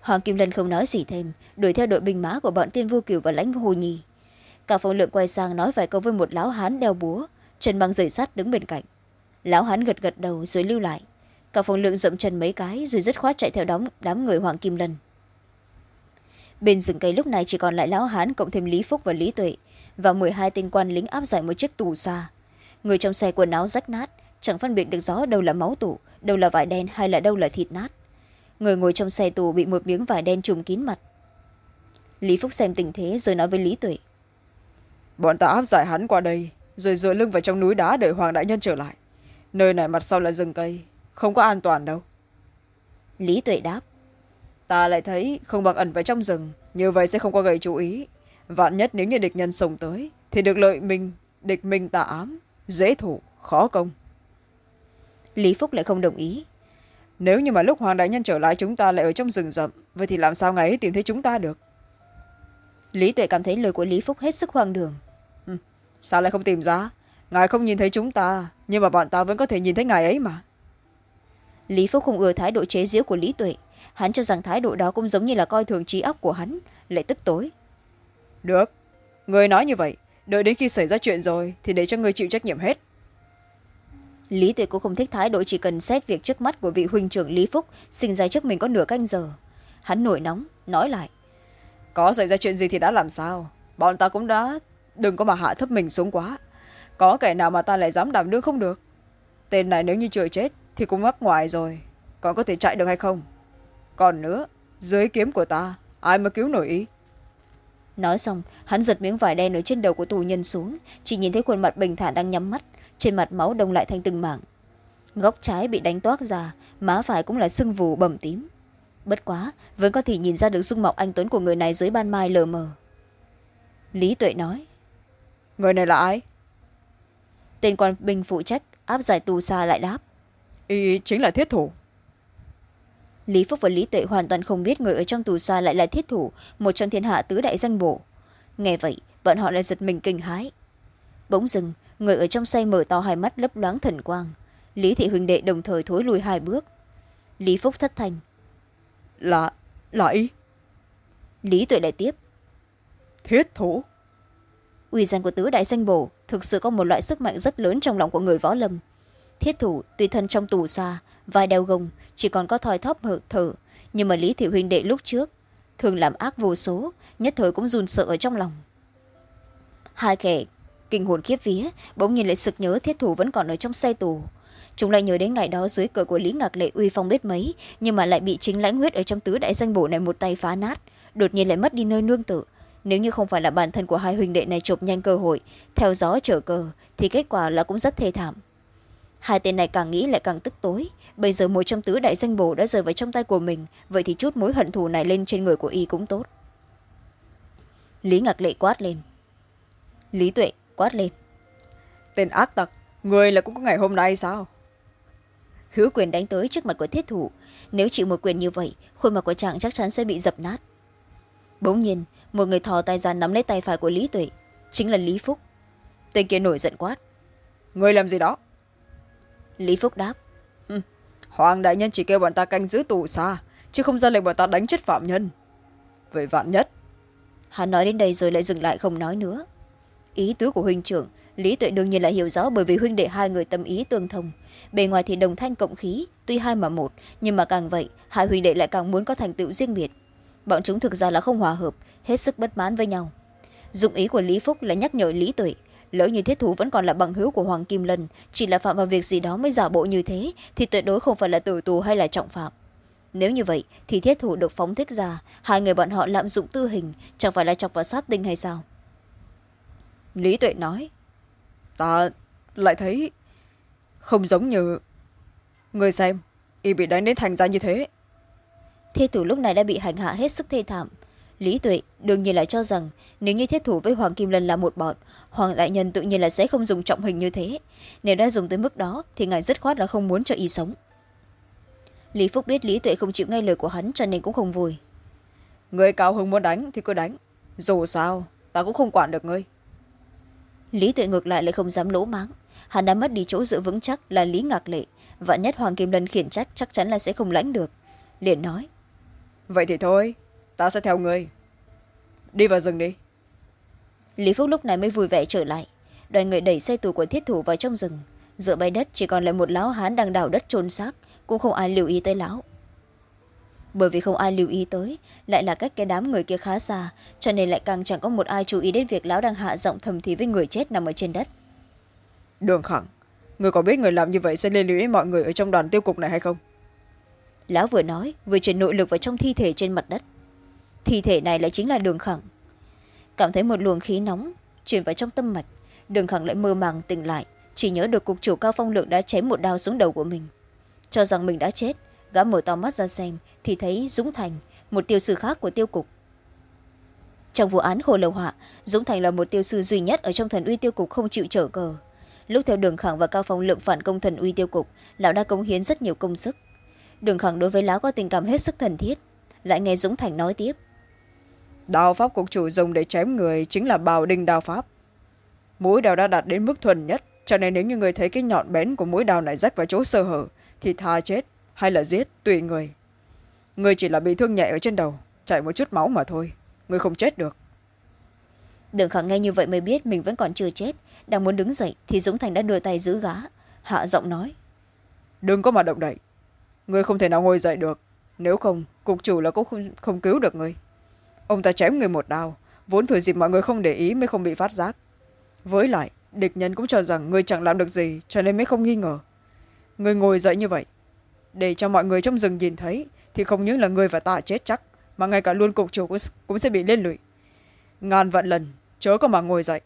Hoàng kim lân không nói gì thêm đuổi theo đội binh mã của bọn tiên vô cửu và lãnh hồ nhi cả phong lượng quay sang nói vài câu với một lão hán đeo búa chân băng dày sắt đứng bên cạnh. Lão hán gật gật đầu rồi lưu lại cả phòng lượng dậm chân mấy cái rồi dứt khoát chạy theo đám, đám người hoàng kim lân. Bên rừng cây lúc này chỉ còn lại lão hán cộng thêm lý phúc và lý tuệ và m hai tên quan lính áp giải một chiếc tù xa. Người trong xe quần áo rách nát chẳng phân biệt được rõ đâu là máu tủ đâu là vải đen hay là đâu là thịt nát. Người ngồi trong xe tù bị một miếng vải đen trùm kín mặt. Lý phúc xem tình thế rồi nói với lý tuệ. Bọn ta áp giải hắn qua đây rồi dựa lưng vào trong núi đá đợi hoàng đại nhân trở lại. Nơi này mặt sau là rừng cây không có an toàn đâu. Lý tuệ đáp. Ta lại thấy không bằng ẩn vào trong rừng như vậy sẽ không có gây chú ý. Vạn nhất nếu như địch nhân sông tới thì được lợi mình địch mình tà ám dễ thủ khó công. Lý phúc lại không đồng ý. Nếu như mà lúc hoàng đại nhân trở lại chúng ta lại ở trong rừng rậm vậy thì làm sao ngài ấy tìm thấy chúng ta được? Lý tuệ cảm thấy lời của lý phúc hết sức hoang đường. Ừ, sao lại không tìm ra? Ngài không nhìn thấy chúng ta nhưng mà bọn ta vẫn có thể nhìn thấy ngài ấy mà lý phúc không ưa thái độ chế giễu của lý tuệ. Hắn cho rằng thái độ đó cũng giống như là coi thường trí óc của hắn lại tức tối. Được người nói như vậy đợi đến khi xảy ra chuyện rồi thì để cho người chịu trách nhiệm hết. Lý tuệ cũng không thích thái độ chỉ cần xét việc trước mắt của vị huynh trưởng lý phúc sinh ra trước mình có nửa canh giờ. Hắn nổi nóng nói lại. Có xảy ra chuyện gì thì đã làm sao? Bọn ta cũng đã đừng có mà hạ thấp mình xuống quá. Có kẻ nào mà ta lại dám đảm đương không được? Tên này nếu như trời chết thì cũng mắc ngoài rồi. Còn có thể chạy được hay không? Còn nữa dưới kiếm của ta ai mà cứu nổi ý? Nói xong hắn giật miếng vải đen ở trên đầu của tù nhân xuống chỉ nhìn thấy khuôn mặt bình thản đang nhắm mắt trên mặt máu đông lại thành từng mảng. Góc trái bị đánh toác ra má phải cũng là sưng vù bầm tím. Bất quá vẫn có thể nhìn ra được dung mạo anh tuấn của người này dưới ban mai lờ mờ. Lý tuệ nói người này là ai? Tên quan binh phụ trách áp giải tù xa lại đáp y chính là thiết thủ. Lý phúc và lý tuệ hoàn toàn không biết người ở trong tù xa lại là thiết thủ một trong thiên hạ tứ đại danh bổ. Nghe vậy bọn họ lại giật mình kinh hái bỗng dừng người ở trong say mở to hai mắt lấp loáng thần quang. Lý thị huỳnh đệ đồng thời thối lùi hai bước. Lý phúc thất thành là là y lý tuệ lại tiếp. Thiết thủ. Uy danh của tứ đại danh bổ thực sự có một loại sức mạnh rất lớn trong lòng của người võ lâm thiết thủ tùy thân trong tù xa, vai đeo gồng chỉ còn có thoi thóp hở thở. Nhưng mà lý thị huynh đệ lúc trước, thường làm ác vô số, nhất thời cũng run sợ ở trong lòng. Hai kẻ kinh hồn khiếp vía, bỗng nhiên lại sực nhớ thiết thủ vẫn còn ở trong xe tù. Chúng lại nhớ đến ngày đó dưới cờ của lý ngạc lệ uy phong biết mấy, nhưng mà lại bị chính lãnh huyết ở trong tứ đại danh bổ này một tay phá nát, đột nhiên lại mất đi nơi nương tự nếu như không phải là bản thân của hai huynh đệ này chộp nhanh cơ hội, theo gió trở cờ, thì kết quả là cũng rất thê thảm hai tên này càng nghĩ lại càng tức tối. Bây giờ một trong tứ đại danh bổ đã rơi vào trong tay của mình vậy thì chút mối hận thù này lên trên người của y cũng tốt. Lý ngạc lệ quát lên. Lý tuệ quát lên. Tên ác tặc người là cũng có ngày hôm nay sao? Hứa quyền đánh tới trước mặt của thiết thủ. Nếu chịu một quyền như vậy khuôn mặt của chàng chắc chắn sẽ bị dập nát. Bỗng nhiên một người thò tay ra nắm lấy tay phải của lý tuệ. Chính là lý phúc. Tên kia nổi giận quát. Người làm gì đó lý phúc đáp. Hoàng đại nhân chỉ kêu bọn ta canh giữ tù xa chứ không ra lệnh bọn ta đánh chết phạm nhân. Vậy vạn nhất. Hắn nói đến đây rồi lại dừng lại không nói nữa. Ý tứ của huynh trưởng lý tuệ đương nhiên là hiểu rõ bởi vì huynh đệ hai người tâm ý tương thông. Bề ngoài thì đồng thanh cộng khí tuy hai mà một nhưng mà càng vậy hai huynh đệ lại càng muốn có thành tựu riêng biệt. Bọn chúng thực ra là không hòa hợp hết sức bất mãn với nhau. Dụng ý của lý phúc là nhắc nhở lý tuệ lỡ như thiết thủ vẫn còn là bằng hữu của hoàng kim lân chỉ là phạm vào việc gì đó mới giả bộ như thế thì tuyệt đối không phải là tử tù hay là trọng phạm. Nếu như vậy thì thiết thủ được phóng thích ra hai người bọn họ lạm dụng tư hình chẳng phải là chọc vào sát tinh hay sao? Lý tuệ nói ta lại thấy không giống như người xem y bị đánh đến thành ra như thế. Thiết thủ lúc này đã bị hành hạ hết sức thê thảm lý tuệ đương nhiên lại cho rằng nếu như thiết thủ với hoàng kim lân là một bọn hoàng đại nhân tự nhiên là sẽ không dùng trọng hình như thế. Nếu đã dùng tới mức đó thì ngài dứt khoát là không muốn cho y sống. Lý phúc biết lý tuệ không chịu nghe lời của hắn cho nên cũng không vui. Người cao hứng muốn đánh thì cứ đánh dù sao ta cũng không quản được ngươi. Lý tuệ ngược lại lại không dám lỗ máng. Hắn đã mất đi chỗ dựa vững chắc là lý ngạc lệ. Vạn nhất hoàng kim lân khiển trách chắc chắn là sẽ không lãnh được. Liền nói vậy thì thôi ta sẽ theo ngươi. Đi vào rừng đi. Lý phúc lúc này mới vui vẻ trở lại. Đoàn người đẩy xe tù của thiết thủ vào trong rừng. Dựa bay đất chỉ còn lại một lão hán đang đào đất trôn xác cũng không ai lưu ý tới lão. Bởi vì không ai lưu ý tới lại là cách cái đám người kia khá xa cho nên lại càng chẳng có một ai chú ý đến việc lão đang hạ giọng thầm thì với người chết nằm ở trên đất. Đường khẳng người có biết người làm như vậy sẽ liên lụy đến mọi người ở trong đoàn tiêu cục này hay không? Lão vừa nói vừa chuyển nội lực vào trong thi thể trên mặt đất thi thể này lại chính là đường khẳng. Cảm thấy một luồng khí nóng chuyển vào trong tâm mạch, đường khẳng lại mơ màng tỉnh lại, chỉ nhớ được cục chủ cao phong lượng đã chém một đao xuống đầu của mình. Cho rằng mình đã chết, gã mở to mắt ra xem, thì thấy dũng thành, một tiêu sư khác của tiêu cục. Trong vụ án hồ lầu họa dũng thành là một tiêu sư duy nhất ở trong thần uy tiêu cục không chịu trở cờ. Lúc theo đường khẳng và cao phong lượng phản công thần uy tiêu cục, lão đã cống hiến rất nhiều công sức. Đường khẳng đối với lão có tình cảm hết sức thần thiết. Lại nghe dũng thành nói tiếp đao pháp cục chủ dùng để chém người chính là bào đinh đao pháp. Mũi đao đã đạt đến mức thuần nhất cho nên nếu như người thấy cái nhọn bén của mũi đao này rách vào chỗ sơ hở thì tha chết hay là giết tùy người. Người chỉ là bị thương nhẹ ở trên đầu chảy một chút máu mà thôi người không chết được. Đường khẳng nghe như vậy mới biết mình vẫn còn chưa chết đang muốn đứng dậy thì dũng thành đã đưa tay giữ gá hạ giọng nói. Đừng có mà động đậy người không thể nào ngồi dậy được nếu không cục chủ là cũng không, không cứu được người ông ta chém người một đao. Vốn thừa dịp mọi người không để ý mới không bị phát giác. Với lại địch nhân cũng cho rằng người chẳng làm được gì cho nên mới không nghi ngờ. Người ngồi dậy như vậy để cho mọi người trong rừng nhìn thấy thì không những là người và ta chết chắc mà ngay cả luôn cục chủ cũng sẽ bị liên lụy. Ngàn vạn lần chớ có mà ngồi dậy.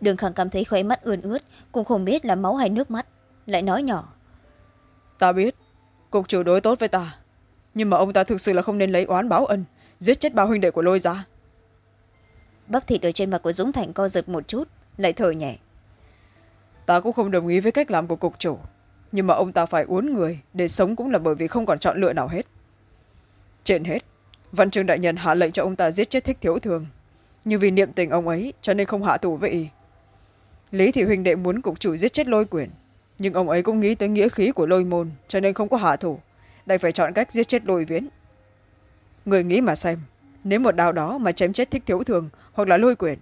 Đường khẳng cảm thấy khóe mắt ươn ướt cũng không biết là máu hay nước mắt lại nói nhỏ. Ta biết cục chủ đối tốt với ta nhưng mà ông ta thực sự là không nên lấy oán báo ân giết chết ba huynh đệ của lôi ra. Bắp thịt ở trên mặt của dũng thành co giật một chút lại thở nhẹ. Ta cũng không đồng ý với cách làm của cục chủ nhưng mà ông ta phải uốn người để sống cũng là bởi vì không còn chọn lựa nào hết. Trên hết văn trương đại nhân hạ lệnh cho ông ta giết chết thích thiếu thường nhưng vì niệm tình ông ấy cho nên không hạ thủ với y. Lý thị huynh đệ muốn cục chủ giết chết lôi quyền nhưng ông ấy cũng nghĩ tới nghĩa khí của lôi môn cho nên không có hạ thủ đành phải chọn cách giết chết lôi viễn người nghĩ mà xem nếu một đao đó mà chém chết thích thiếu thường hoặc là lôi quyền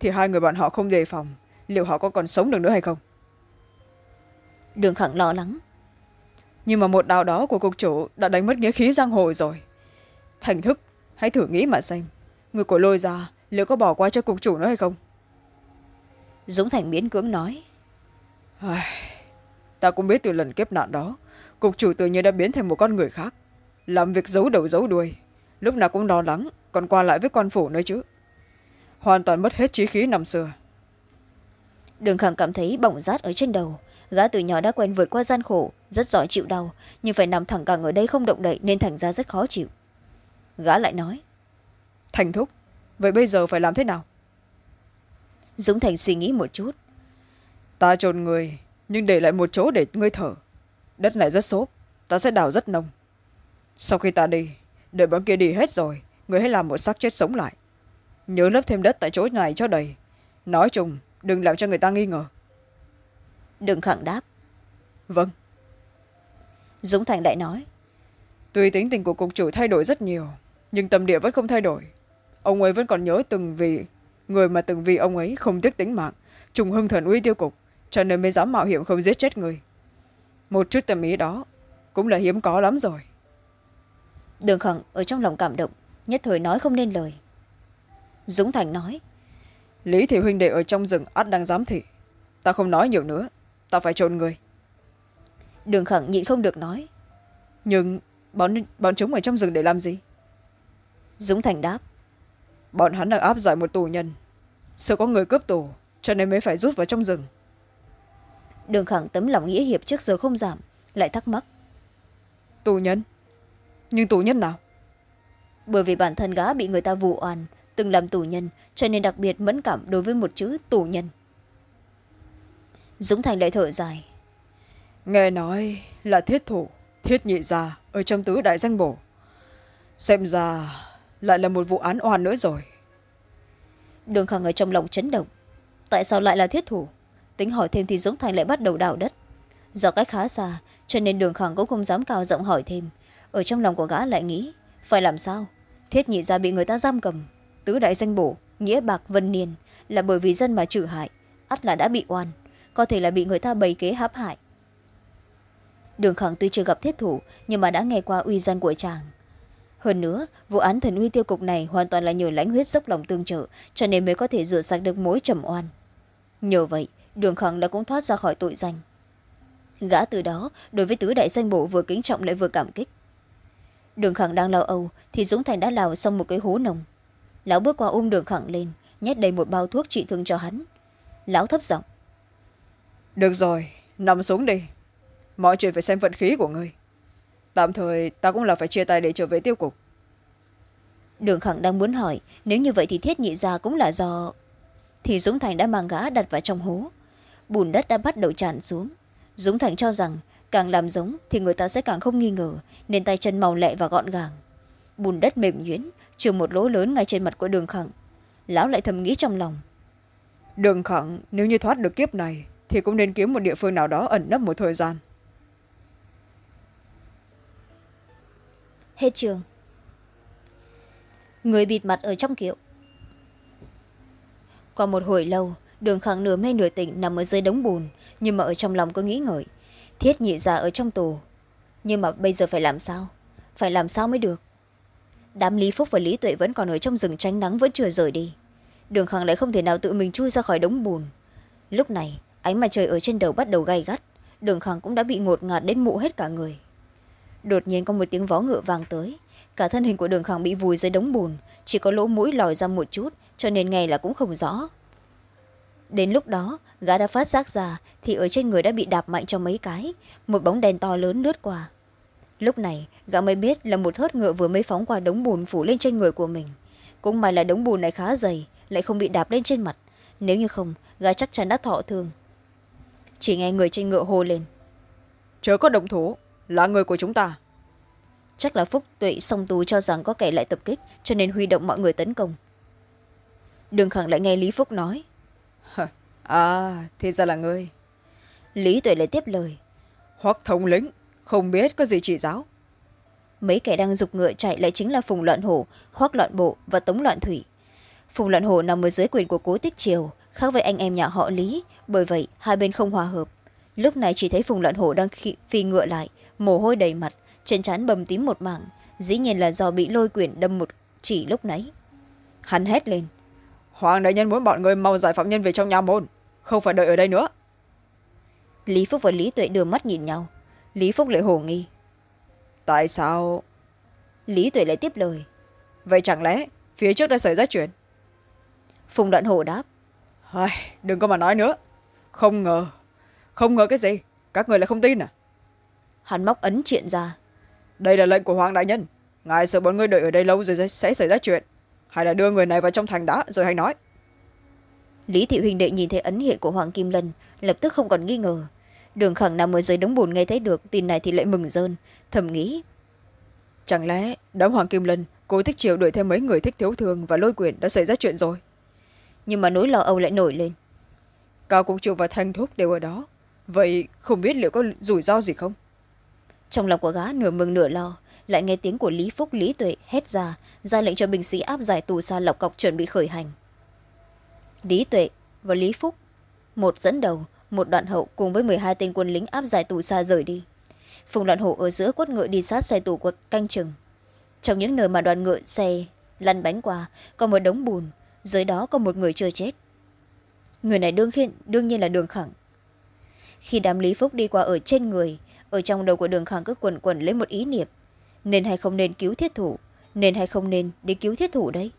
thì hai người bọn họ không đề phòng. Liệu họ có còn sống được nữa hay không? Đường khẳng lo lắng. Nhưng mà một đao đó của cục chủ đã đánh mất nghĩa khí giang hồ rồi. Thành thức hãy thử nghĩ mà xem. Người của lôi ra liệu có bỏ qua cho cục chủ nữa hay không? Dũng thành miễn cưỡng nói. Ta cũng biết từ lần kiếp nạn đó cục chủ tự nhiên đã biến thành một con người khác làm việc giấu đầu giấu đuôi lúc nào cũng lo lắng còn qua lại với quan phủ nữa chứ. Hoàn toàn mất hết trí khí năm xưa. Đường khẳng cảm thấy bỏng rát ở trên đầu. Gã từ nhỏ đã quen vượt qua gian khổ rất giỏi chịu đau. Nhưng phải nằm thẳng cẳng ở đây không động đậy nên thành ra rất khó chịu. Gã lại nói thành thúc vậy bây giờ phải làm thế nào? Dũng thành suy nghĩ một chút. Ta trồn người nhưng để lại một chỗ để ngươi thở. Đất này rất xốp ta sẽ đào rất nông. Sau khi ta đi đợi bọn kia đi hết rồi người hãy làm một xác chết sống lại. Nhớ lấp thêm đất tại chỗ này cho đầy. Nói chung đừng làm cho người ta nghi ngờ. Đừng khẳng đáp. Vâng. Dũng thành lại nói. Tuy tính tình của cục chủ thay đổi rất nhiều nhưng tâm địa vẫn không thay đổi. Ông ấy vẫn còn nhớ từng vì người mà từng vì ông ấy không tiếc tính mạng trùng hưng thần uy tiêu cục cho nên mới dám mạo hiểm không giết chết người. Một chút tâm ý đó cũng là hiếm có lắm rồi đường khẳng ở trong lòng cảm động nhất thời nói không nên lời. Dũng thành nói lý thị huynh đệ ở trong rừng ắt đang giám thị. Ta không nói nhiều nữa ta phải trộn người. Đường khẳng nhịn không được nói nhưng bọn, bọn chúng ở trong rừng để làm gì? Dũng thành đáp bọn hắn đang áp giải một tù nhân. Sợ có người cướp tù cho nên mới phải rút vào trong rừng. Đường khẳng tấm lòng nghĩa hiệp trước giờ không giảm lại thắc mắc tù nhân nhưng tù nhân nào? Bởi vì bản thân gã bị người ta vụ oan từng làm tù nhân cho nên đặc biệt mẫn cảm đối với một chữ tù nhân. Dũng thành lại thở dài. Nghe nói là thiết thủ thiết nhị gia ở trong tứ đại danh bổ. Xem ra lại là một vụ án oan nữa rồi. Đường khang ở trong lòng chấn động. Tại sao lại là thiết thủ? Tính hỏi thêm thì dũng thành lại bắt đầu đào đất. Do cách khá xa cho nên đường khang cũng không dám cao giọng hỏi thêm ở trong lòng của gã lại nghĩ, phải làm sao? Thiết nhị gia bị người ta giam cầm. Tứ đại danh bổ, nghĩa bạc, vân niên là bởi vì dân mà trừ hại, ắt là đã bị oan, có thể là bị người ta bày kế hãm hại. Đường khẳng tuy chưa gặp thiết thủ, nhưng mà đã nghe qua uy danh của chàng. Hơn nữa, vụ án thần uy tiêu cục này hoàn toàn là nhờ lãnh huyết dốc lòng tương trợ, cho nên mới có thể rửa sạch được mối trầm oan. Nhờ vậy, đường khẳng đã cũng thoát ra khỏi tội danh. Gã từ đó, đối với tứ đại danh bộ vừa kính trọng lại vừa cảm kích đường khẳng đang lao âu thì dũng thành đã lào xong một cái hố nồng. Lão bước qua ôm đường khẳng lên nhét đầy một bao thuốc trị thương cho hắn. Lão thấp giọng. Được rồi nằm xuống đi. Mọi chuyện phải xem vận khí của ngươi. Tạm thời ta cũng là phải chia tay để trở về tiêu cục. Đường khẳng đang muốn hỏi nếu như vậy thì thiết nhị gia cũng là do thì dũng thành đã mang gã đặt vào trong hố. Bùn đất đã bắt đầu tràn xuống. Dũng thành cho rằng càng làm giống thì người ta sẽ càng không nghi ngờ nên tay chân màu lẹ và gọn gàng. Bùn đất mềm nhuyễn trừ một lỗ lớn ngay trên mặt của đường khẳng. Lão lại thầm nghĩ trong lòng. Đường khẳng nếu như thoát được kiếp này thì cũng nên kiếm một địa phương nào đó ẩn nấp một thời gian. Hết trường. Người bịt mặt ở trong kiệu. Qua một hồi lâu đường khẳng nửa mê nửa tỉnh nằm ở dưới đống bùn nhưng mà ở trong lòng có nghĩ ngợi thiết nhị già ở trong tù. Nhưng mà bây giờ phải làm sao? Phải làm sao mới được? Đám lý phúc và lý tuệ vẫn còn ở trong rừng tránh nắng vẫn chưa rời đi. Đường khẳng lại không thể nào tự mình chui ra khỏi đống bùn. Lúc này, ánh mặt trời ở trên đầu bắt đầu gay gắt. Đường khẳng cũng đã bị ngột ngạt đến mụ hết cả người. Đột nhiên có một tiếng vó ngựa vang tới. Cả thân hình của đường khẳng bị vùi dưới đống bùn. Chỉ có lỗ mũi lòi ra một chút, cho nên nghe là cũng không rõ đến lúc đó gã đã phát giác ra thì ở trên người đã bị đạp mạnh cho mấy cái một bóng đèn to lớn lướt qua. Lúc này gã mới biết là một hớt ngựa vừa mới phóng qua đống bùn phủ lên trên người của mình. Cũng may là đống bùn này khá dày lại không bị đạp lên trên mặt. Nếu như không gã chắc chắn đã thọ thương. Chỉ nghe người trên ngựa hô lên. Chớ có động thủ là người của chúng ta. Chắc là phúc tuệ song tú cho rằng có kẻ lại tập kích cho nên huy động mọi người tấn công. Đường khẳng lại nghe lý phúc nói à thì ra là ngươi. Lý tuệ lại tiếp lời. Hoắc thống lĩnh không biết có gì chỉ giáo. Mấy kẻ đang dục ngựa chạy lại chính là phùng loạn hổ hoắc loạn bộ và tống loạn thủy. Phùng loạn hổ nằm ở dưới quyền của cố tích triều khác với anh em nhà họ lý bởi vậy hai bên không hòa hợp. Lúc này chỉ thấy phùng loạn hổ đang phi ngựa lại mồ hôi đầy mặt trên trán bầm tím một mảng dĩ nhiên là do bị lôi quyển đâm một chỉ lúc nãy. Hắn hét lên. Hoàng đại nhân muốn bọn người mau giải phạm nhân về trong nhà môn không phải đợi ở đây nữa. Lý phúc và lý tuệ đưa mắt nhìn nhau. Lý phúc lại hồ nghi. Tại sao? Lý tuệ lại tiếp lời. Vậy chẳng lẽ phía trước đã xảy ra chuyện? Phùng đoạn hồ đáp. Ai, đừng có mà nói nữa. Không ngờ không ngờ cái gì. Các người lại không tin à? Hắn móc ấn chuyện ra. Đây là lệnh của hoàng đại nhân. Ngài sợ bọn ngươi đợi ở đây lâu rồi sẽ xảy ra chuyện. Hay là đưa người này vào trong thành đã rồi hay nói lý thị huỳnh đệ nhìn thấy ấn hiện của hoàng kim lân lập tức không còn nghi ngờ. Đường khẳng nằm ở dưới đống bùn nghe thấy được tin này thì lại mừng rơn thầm nghĩ. Chẳng lẽ đám hoàng kim lân cố thích chiều đuổi thêm mấy người thích thiếu thường và lôi quyền đã xảy ra chuyện rồi? Nhưng mà nỗi lo âu lại nổi lên. Cao cục triệu và thanh thúc đều ở đó. Vậy không biết liệu có rủi ro gì không? Trong lòng của gã nửa mừng nửa lo lại nghe tiếng của lý phúc lý tuệ hét ra ra lệnh cho binh sĩ áp giải tù xa lọc cọc chuẩn bị khởi hành lý tuệ và lý phúc một dẫn đầu một đoạn hậu cùng với m hai tên quân lính áp giải tù xa rời đi. Phùng đoạn hậu ở giữa quất ngựa đi sát xe tù của canh chừng. Trong những nơi mà đoàn ngựa xe lăn bánh qua có một đống bùn dưới đó có một người chưa chết. Người này đương, khiên, đương nhiên là đường khẳng. Khi đám lý phúc đi qua ở trên người ở trong đầu của đường khẳng cứ quần quần lấy một ý niệm. Nên hay không nên cứu thiết thủ nên hay không nên đi cứu thiết thủ đấy?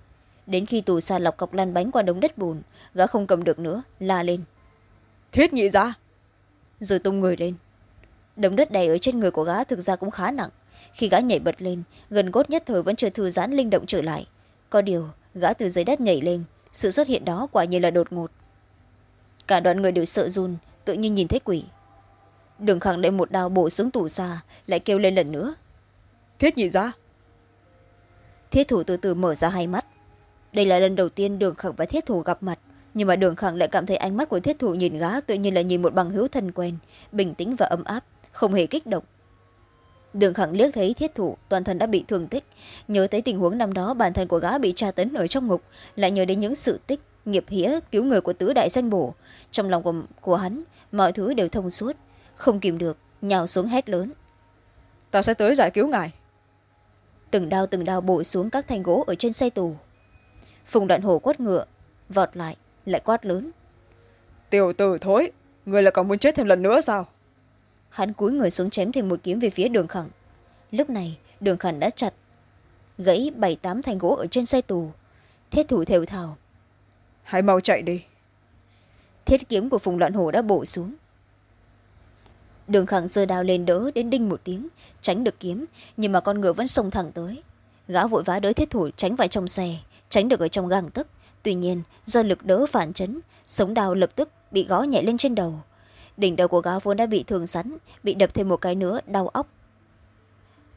Đến khi tù xa lọc cọc lăn bánh qua đống đất bùn gã không cầm được nữa la lên. Thiết nhị ra rồi tung người lên. Đống đất đầy ở trên người của gã thực ra cũng khá nặng. Khi gã nhảy bật lên gần gốt nhất thời vẫn chưa thư giãn linh động trở lại. Có điều gã từ dưới đất nhảy lên sự xuất hiện đó quả nhiên là đột ngột. Cả đoàn người đều sợ run tự nhiên nhìn thấy quỷ. Đường khẳng lại một đao bổ xuống tủ xa lại kêu lên lần nữa. Thiết nhị ra thiết thủ từ từ mở ra hai mắt đây là lần đầu tiên đường khẳng và thiết thủ gặp mặt nhưng mà đường khẳng lại cảm thấy ánh mắt của thiết thủ nhìn gã tự nhiên là nhìn một bằng hữu thân quen bình tĩnh và ấm áp không hề kích động. Đường khẳng liếc thấy thiết thủ toàn thân đã bị thương tích. Nhớ tới tình huống năm đó bản thân của gã bị tra tấn ở trong ngục lại nhớ đến những sự tích nghiệp hĩa cứu người của tứ đại danh bổ. Trong lòng của, của hắn mọi thứ đều thông suốt không kìm được nhào xuống hét lớn. Ta sẽ tới giải cứu ngài. Từng đao từng đao bổ xuống các thanh gỗ ở trên xe tù phùng đoạn hổ quát ngựa vọt lại lại quát lớn. Tiểu tử thối người là còn muốn chết thêm lần nữa sao? Hắn cúi người xuống chém thêm một kiếm về phía đường khẳng. Lúc này đường khẳng đã chặt gãy bảy tám thanh gỗ ở trên xe tù. Thiết thủ thều thào. Hãy mau chạy đi. Thiết kiếm của phùng loạn hổ đã bổ xuống. Đường khẳng giơ đao lên đỡ đến đinh một tiếng tránh được kiếm nhưng mà con ngựa vẫn xông thẳng tới. Gã vội vã đỡ thiết thủ tránh vào trong xe tránh được ở trong gang tấc. Tuy nhiên, do lực đỡ phản chấn, sống đào lập tức bị gõ nhẹ lên trên đầu. Đỉnh đầu của gã vốn đã bị thương sắn bị đập thêm một cái nữa, đau óc.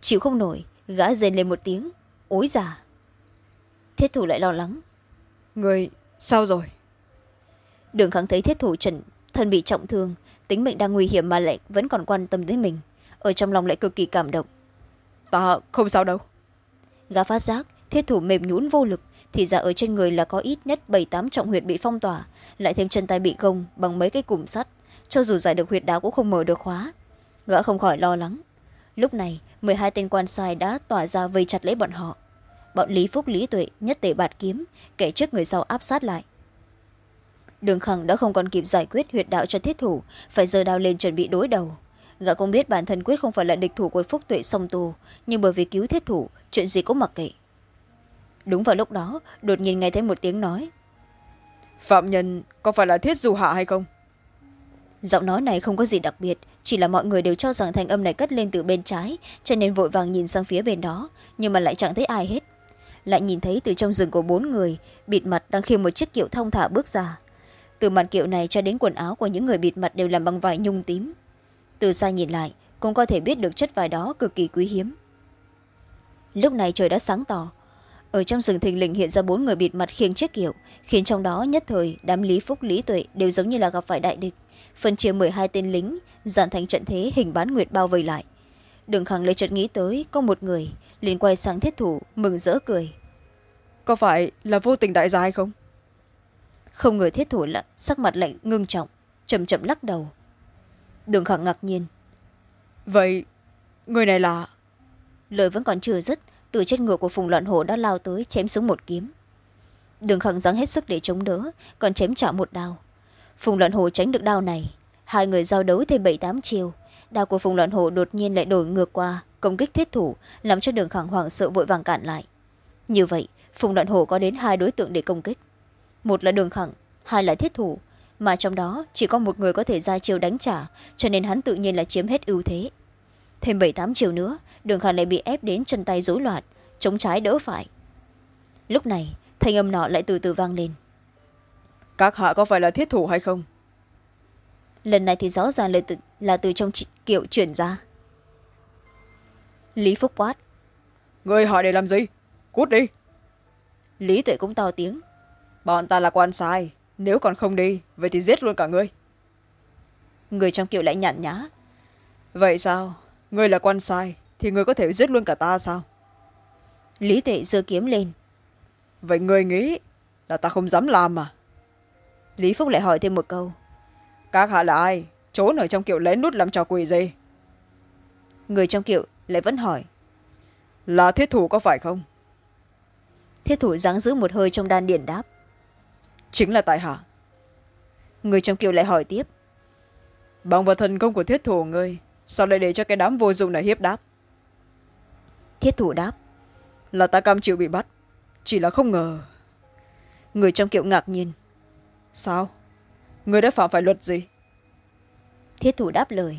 Chịu không nổi, gã rên lên một tiếng, ối già! Thiết thủ lại lo lắng, người, sao rồi? Đường kháng thấy thiết thủ trần, thân bị trọng thương, tính mệnh đang nguy hiểm mà lại vẫn còn quan tâm tới mình, ở trong lòng lại cực kỳ cảm động. Ta không sao đâu. Gã phát giác thiết thủ mềm nhũn vô lực, thì ra ở trên người là có ít nhất bảy tám trọng huyệt bị phong tỏa, lại thêm chân tay bị gông bằng mấy cái cùm sắt. Cho dù giải được huyệt đáo cũng không mở được khóa. Gã không khỏi lo lắng. Lúc này m hai tên quan sai đã tỏa ra vây chặt lấy bọn họ. Bọn lý phúc, lý tuệ nhất tể bạt kiếm, kẻ trước người sau áp sát lại. Đường khẳng đã không còn kịp giải quyết huyệt đạo cho thiết thủ, phải giơ đao lên chuẩn bị đối đầu. Gã cũng biết bản thân quyết không phải là địch thủ của phúc tuệ song tù nhưng bởi vì cứu thiết thủ, chuyện gì cũng mặc kệ đúng vào lúc đó đột nhiên nghe thấy một tiếng nói. Phạm nhân có phải là thiết dù hạ hay không? Giọng nói này không có gì đặc biệt chỉ là mọi người đều cho rằng thanh âm này cất lên từ bên trái cho nên vội vàng nhìn sang phía bên đó nhưng mà lại chẳng thấy ai hết. Lại nhìn thấy từ trong rừng của bốn người bịt mặt đang khiêng một chiếc kiệu thông thả bước ra. Từ mặt kiệu này cho đến quần áo của những người bịt mặt đều làm bằng vải nhung tím. Từ xa nhìn lại cũng có thể biết được chất vải đó cực kỳ quý hiếm. Lúc này trời đã sáng tỏ ở trong rừng thình lình hiện ra bốn người bịt mặt khiêng chiếc kiệu khiến trong đó nhất thời đám lý phúc lý tuệ đều giống như là gặp phải đại địch. Phân chia m hai tên lính dàn thành trận thế hình bán nguyệt bao vây lại. Đường khẳng lấy chợt nghĩ tới có một người liền quay sang thiết thủ mừng rỡ cười. Có phải là vô tình đại gia hay không? Không ngờ thiết thủ lặng sắc mặt lạnh ngưng trọng chậm chậm lắc đầu. Đường khẳng ngạc nhiên. Vậy người này là? Lời vẫn còn chưa dứt từ trên ngựa của phùng loạn hổ đã lao tới chém xuống một kiếm. Đường khẳng giáng hết sức để chống đỡ, còn chém trả một đao. Phùng loạn hổ tránh được đao này, hai người giao đấu thêm bảy tám chiều. Đao của phùng loạn hổ đột nhiên lại đổi ngược qua, công kích thiết thủ, làm cho đường khẳng hoảng sợ vội vàng cản lại. Như vậy, phùng loạn hổ có đến hai đối tượng để công kích. Một là đường khẳng hai là thiết thủ. Mà trong đó, chỉ có một người có thể ra chiều đánh trả, cho nên hắn tự nhiên là chiếm hết ưu thế thêm bảy tám chiều nữa đường khẳng lại bị ép đến chân tay rối loạn chống trái đỡ phải. Lúc này thanh âm nọ lại từ từ vang lên. Các hạ có phải là thiết thủ hay không? Lần này thì rõ ràng là từ, là từ trong kiệu chuyển ra. Lý phúc quát. Người hỏi để làm gì? Cút đi. Lý tuệ cũng to tiếng. Bọn ta là quan sai nếu còn không đi vậy thì giết luôn cả ngươi người trong kiệu lại nhặn nhã. Vậy sao ngươi là quan sai thì ngươi có thể giết luôn cả ta sao? Lý tuệ giơ kiếm lên. Vậy ngươi nghĩ là ta không dám làm mà lý phúc lại hỏi thêm một câu. Các hạ là ai? Trốn ở trong kiệu lén nút làm trò quỷ gì? Người trong kiệu lại vẫn hỏi. Là thiết thủ có phải không? Thiết thủ giáng giữ một hơi trong đan điển đáp. Chính là tại hạ. Người trong kiệu lại hỏi tiếp. Bằng vào thần công của thiết thủ ngươi sao lại để cho cái đám vô dụng này hiếp đáp. Thiết thủ đáp. Là ta cam chịu bị bắt chỉ là không ngờ. Người trong kiệu ngạc nhiên. Sao? Người đã phạm phải luật gì? Thiết thủ đáp lời.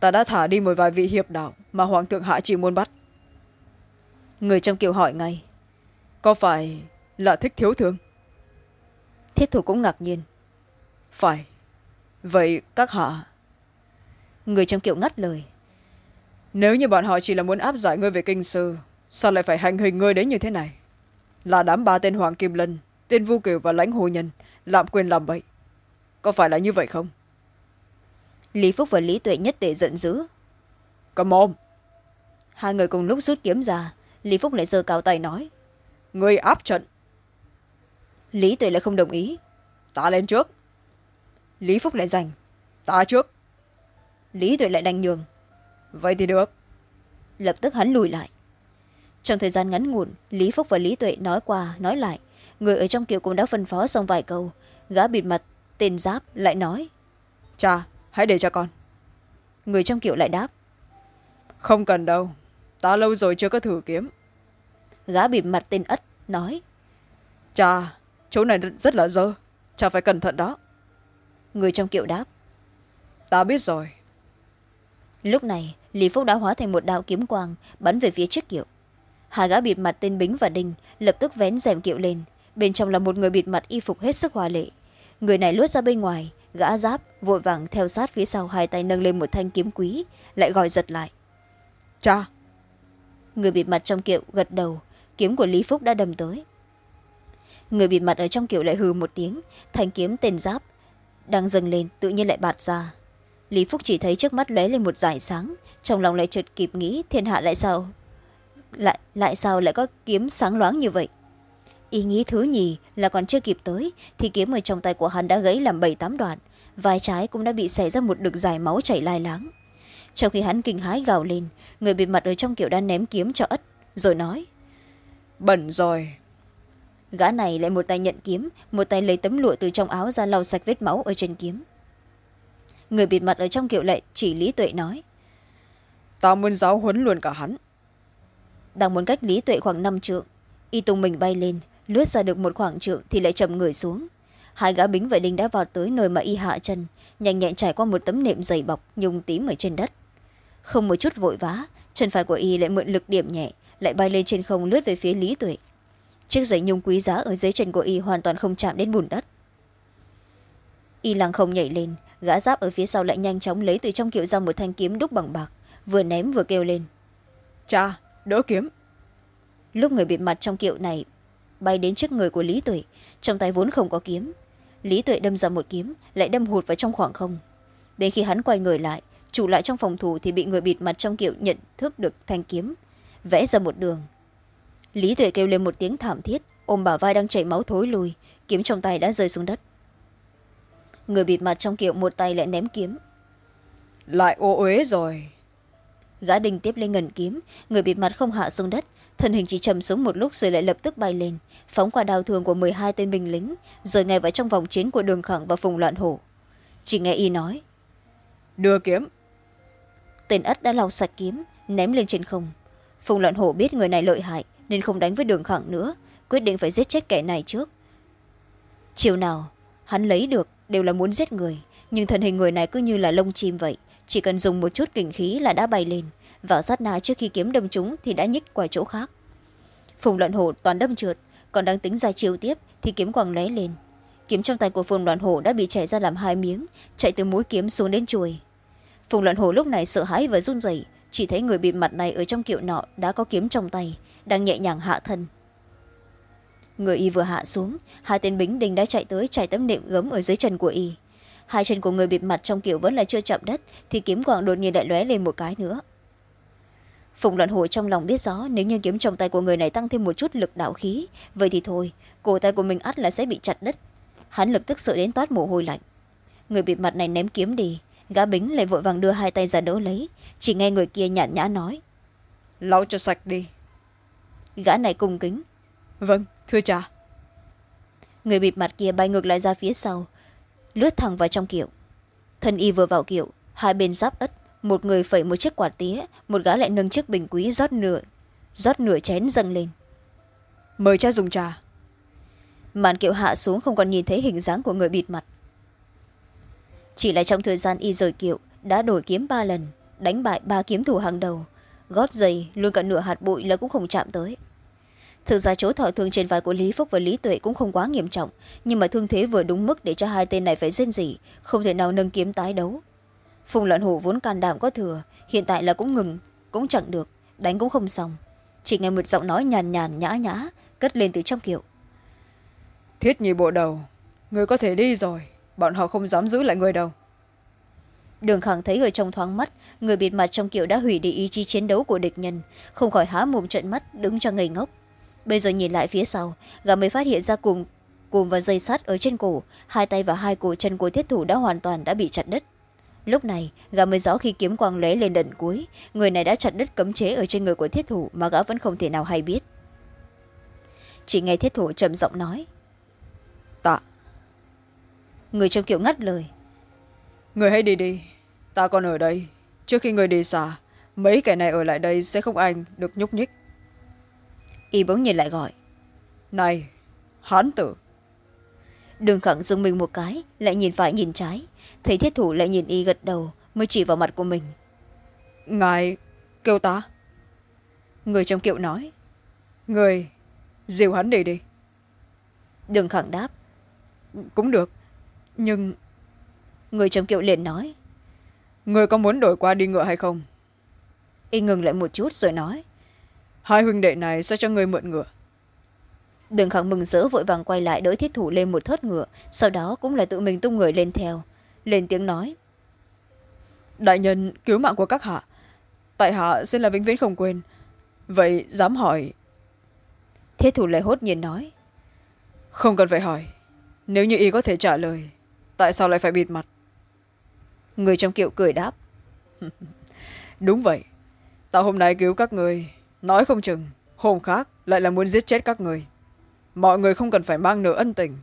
Ta đã thả đi một vài vị hiệp đạo mà hoàng thượng hạ chỉ muốn bắt. Người trong kiệu hỏi ngay có phải là thích thiếu thương? Thiết thủ cũng ngạc nhiên. Phải. Vậy các hạ người trong kiệu ngắt lời. Nếu như bọn họ chỉ là muốn áp giải ngươi về kinh sư sao lại phải hành hình ngươi đến như thế này? Là đám ba tên hoàng kim lân tên vu kiều và lãnh hồ nhân lạm quyền làm bậy. Có phải là như vậy không? Lý phúc và lý tuệ nhất tể giận dữ. Cầm mồm hai người cùng lúc rút kiếm ra lý phúc lại giơ cao tay nói. Ngươi áp trận. Lý tuệ lại không đồng ý. Ta lên trước. Lý phúc lại giành. Ta trước lý tuệ lại đành nhường. Vậy thì được. Lập tức hắn lùi lại. Trong thời gian ngắn ngủn lý phúc và lý tuệ nói qua nói lại. Người ở trong kiệu cũng đã phân phó xong vài câu. Gã bịt mặt tên giáp lại nói. Cha hãy để cho con. Người trong kiệu lại đáp. Không cần đâu. Ta lâu rồi chưa có thử kiếm. Gã bịt mặt tên ất nói. Cha chỗ này rất là dơ. Cha phải cẩn thận đó. Người trong kiệu đáp. Ta biết rồi lúc này lý phúc đã hóa thành một đạo kiếm quang bắn về phía trước kiệu. Hai gã bịt mặt tên bính và đinh lập tức vén rèm kiệu lên. Bên trong là một người bịt mặt y phục hết sức hòa lệ. Người này lướt ra bên ngoài gã giáp vội vàng theo sát phía sau hai tay nâng lên một thanh kiếm quý lại gọi giật lại. Cha người bịt mặt trong kiệu gật đầu kiếm của lý phúc đã đâm tới. Người bịt mặt ở trong kiệu lại hừ một tiếng thanh kiếm tên giáp đang dâng lên tự nhiên lại bạt ra lý phúc chỉ thấy trước mắt lóe lên một dải sáng trong lòng lại chợt kịp nghĩ thiên hạ lại sao lại lại sao lại có kiếm sáng loáng như vậy? Ý nghĩ thứ nhì là còn chưa kịp tới thì kiếm ở trong tay của hắn đã gãy làm bảy tám đoạn vai trái cũng đã bị xẻ ra một đực dài máu chảy lai láng. Trong khi hắn kinh hái gào lên người bịt mặt ở trong kiểu đã ném kiếm cho ất rồi nói bẩn rồi. Gã này lại một tay nhận kiếm một tay lấy tấm lụa từ trong áo ra lau sạch vết máu ở trên kiếm người bịt mặt ở trong kiệu lệ chỉ lý tuệ nói. Ta muốn giáo huấn luôn cả hắn. Đang muốn cách lý tuệ khoảng năm trượng y tung mình bay lên lướt ra được một khoảng trượng thì lại chậm người xuống. Hai gã bính vệ đinh đã vào tới nơi mà y hạ chân nhanh nhẹn trải qua một tấm nệm dày bọc nhung tím ở trên đất. Không một chút vội vã chân phải của y lại mượn lực điểm nhẹ lại bay lên trên không lướt về phía lý tuệ. Chiếc giày nhung quý giá ở dưới chân của y hoàn toàn không chạm đến bùn đất y lăng không nhảy lên gã giáp ở phía sau lại nhanh chóng lấy từ trong kiệu ra một thanh kiếm đúc bằng bạc vừa ném vừa kêu lên. Cha đỡ kiếm. Lúc người bịt mặt trong kiệu này bay đến trước người của lý tuệ trong tay vốn không có kiếm. Lý tuệ đâm ra một kiếm lại đâm hụt vào trong khoảng không. Đến khi hắn quay người lại chủ lại trong phòng thủ thì bị người bịt mặt trong kiệu nhận thức được thanh kiếm vẽ ra một đường. Lý tuệ kêu lên một tiếng thảm thiết ôm bả vai đang chảy máu thối lùi kiếm trong tay đã rơi xuống đất người bịt mặt trong kiệu một tay lại ném kiếm. Lại ô uế rồi. Gã đình tiếp lên ngần kiếm người bịt mặt không hạ xuống đất. Thân hình chỉ trầm xuống một lúc rồi lại lập tức bay lên phóng qua đào thường của m hai tên binh lính rồi ngay vào trong vòng chiến của đường khẳng và phùng loạn hổ. Chỉ nghe y nói đưa kiếm. Tên ất đã lau sạch kiếm ném lên trên không. Phùng loạn hổ biết người này lợi hại nên không đánh với đường khẳng nữa quyết định phải giết chết kẻ này trước. Chiều nào hắn lấy được đều là muốn giết người. Nhưng thân hình người này cứ như là lông chim vậy. Chỉ cần dùng một chút kình khí là đã bay lên. Và sát na trước khi kiếm đâm chúng thì đã nhích qua chỗ khác. Phùng loạn hổ toàn đâm trượt. Còn đang tính ra chiều tiếp thì kiếm quàng lóe lên. Kiếm trong tay của phùng loạn hổ đã bị chảy ra làm hai miếng, chạy từ mũi kiếm xuống đến chuồi phùng loạn hổ lúc này sợ hãi và run rẩy, chỉ thấy người bịt mặt này ở trong kiệu nọ đã có kiếm trong tay, đang nhẹ nhàng hạ thân người y vừa hạ xuống hai tên bính đình đã chạy tới trải tấm nệm gấm ở dưới chân của y. Hai chân của người bịt mặt trong kiểu vẫn là chưa chạm đất thì kiếm quang đột nhiên lại lóe lên một cái nữa. Phùng loạn hổ trong lòng biết rõ nếu như kiếm trong tay của người này tăng thêm một chút lực đạo khí vậy thì thôi cổ tay của mình ắt là sẽ bị chặt đất hắn lập tức sợ đến toát mồ hôi lạnh. Người bịt mặt này ném kiếm đi gã bính lại vội vàng đưa hai tay ra đỡ lấy chỉ nghe người kia nhạt nhã nói. Lau cho sạch đi. Gã này cung kính. Vâng thưa cha. Người bịt mặt kia bay ngược lại ra phía sau lướt thẳng vào trong kiệu. Thân y vừa vào kiệu hai bên giáp ất một người phẩy một chiếc quạt tía một gã lại nâng chiếc bình quý rót nửa rót nửa chén dâng lên. Mời cha dùng trà. Màn kiệu hạ xuống không còn nhìn thấy hình dáng của người bịt mặt. Chỉ là trong thời gian y rời kiệu đã đổi kiếm ba lần đánh bại ba kiếm thủ hàng đầu. Gót giày luôn cả nửa hạt bụi là cũng không chạm tới thực ra chỗ thọ thương trên vai của lý phúc và lý tuệ cũng không quá nghiêm trọng nhưng mà thương thế vừa đúng mức để cho hai tên này phải rên rỉ không thể nào nâng kiếm tái đấu. Phùng loạn hổ vốn can đảm có thừa hiện tại là cũng ngừng cũng chẳng được đánh cũng không xong. Chỉ nghe một giọng nói nhàn nhàn nhã nhã cất lên từ trong kiệu. Thiết nhị bộ đầu người có thể đi rồi bọn họ không dám giữ lại người đâu. Đường khẳng thấy ở trong thoáng mắt người bịt mặt trong kiệu đã hủy đi ý chí chiến đấu của địch nhân không khỏi há mồm trận mắt đứng cho ngây ngốc bây giờ nhìn lại phía sau, gã mới phát hiện ra cùng cùng và dây sắt ở trên cổ, hai tay và hai cổ chân của thiết thủ đã hoàn toàn đã bị chặt đứt. Lúc này, gã mới rõ khi kiếm quang lóe lên đận cuối, người này đã chặt đứt cấm chế ở trên người của thiết thủ mà gã vẫn không thể nào hay biết. Chỉ nghe thiết thủ trầm giọng nói, tạ. Người trong kiệu ngắt lời, người hãy đi đi, ta còn ở đây. Trước khi người đi xa, mấy kẻ này ở lại đây sẽ không anh được nhúc nhích y bỗng nhìn lại gọi. Này, hán tử. Đường khẳng dùng mình một cái, lại nhìn phải nhìn trái. Thấy thiết thủ lại nhìn y gật đầu, mới chỉ vào mặt của mình. Ngài, kêu ta. Người trong kiệu nói. Người, dìu hắn đi đi. Đường khẳng đáp. Cũng được, nhưng người trong kiệu liền nói. Người có muốn đổi qua đi ngựa hay không? Y ngừng lại một chút rồi nói hai huynh đệ này sẽ cho người mượn ngựa. Đường khẳng mừng rỡ vội vàng quay lại đỡ thiết thủ lên một thớt ngựa sau đó cũng là tự mình tung người lên theo lên tiếng nói. Đại nhân cứu mạng của các hạ. Tại hạ xin là vĩnh viễn không quên. Vậy dám hỏi? Thiết thủ lại hốt nhiên nói. Không cần phải hỏi. Nếu như y có thể trả lời tại sao lại phải bịt mặt? Người trong kiệu cười đáp. Đúng vậy. Ta hôm nay cứu các người nói không chừng hôm khác lại là muốn giết chết các người. Mọi người không cần phải mang nợ ân tình.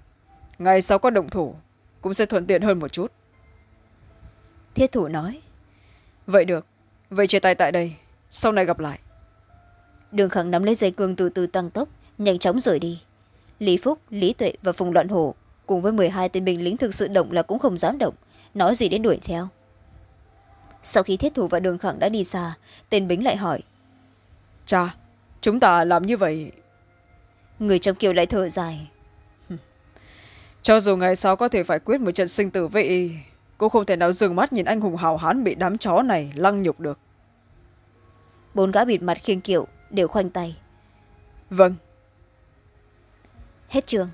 Ngày sau có động thủ cũng sẽ thuận tiện hơn một chút. Thiết thủ nói. Vậy được vậy chia tay tại đây sau này gặp lại. Đường khẳng nắm lấy dây cương từ từ tăng tốc nhanh chóng rời đi. Lý phúc lý tuệ và phùng loạn hổ cùng với m hai tên binh lính thực sự động là cũng không dám động nói gì đến đuổi theo. Sau khi thiết thủ và đường khẳng đã đi xa tên bính lại hỏi cha chúng ta làm như vậy. Người trong kiều lại thở dài. Cho dù ngày sau có thể phải quyết một trận sinh tử với y cũng không thể nào dừng mắt nhìn anh hùng hào hán bị đám chó này lăng nhục được. Bốn gã bịt mặt khiêng kiệu đều khoanh tay. Vâng. Hết trường.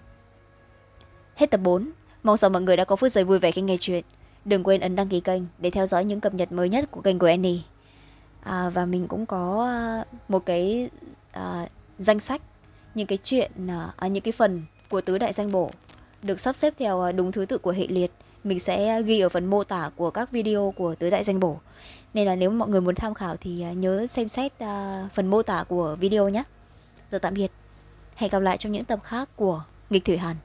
Hết tập bốn. Mong rằng mọi người đã có phút giây vui vẻ khi nghe chuyện. Đừng quên ấn đăng ký kênh để theo dõi những cập nhật mới nhất của kênh của Annie à, và mình cũng có à, một cái à, danh sách những cái chuyện à, à, những cái phần của tứ đại danh bổ được sắp xếp theo à, đúng thứ tự của hệ liệt. Mình sẽ ghi ở phần mô tả của các video của tứ đại danh bổ. Nên là nếu mọi người muốn tham khảo thì nhớ xem xét phần mô tả của video nhé. Giờ tạm biệt. Hẹn gặp lại trong những tập khác của nghịch thủy hàn.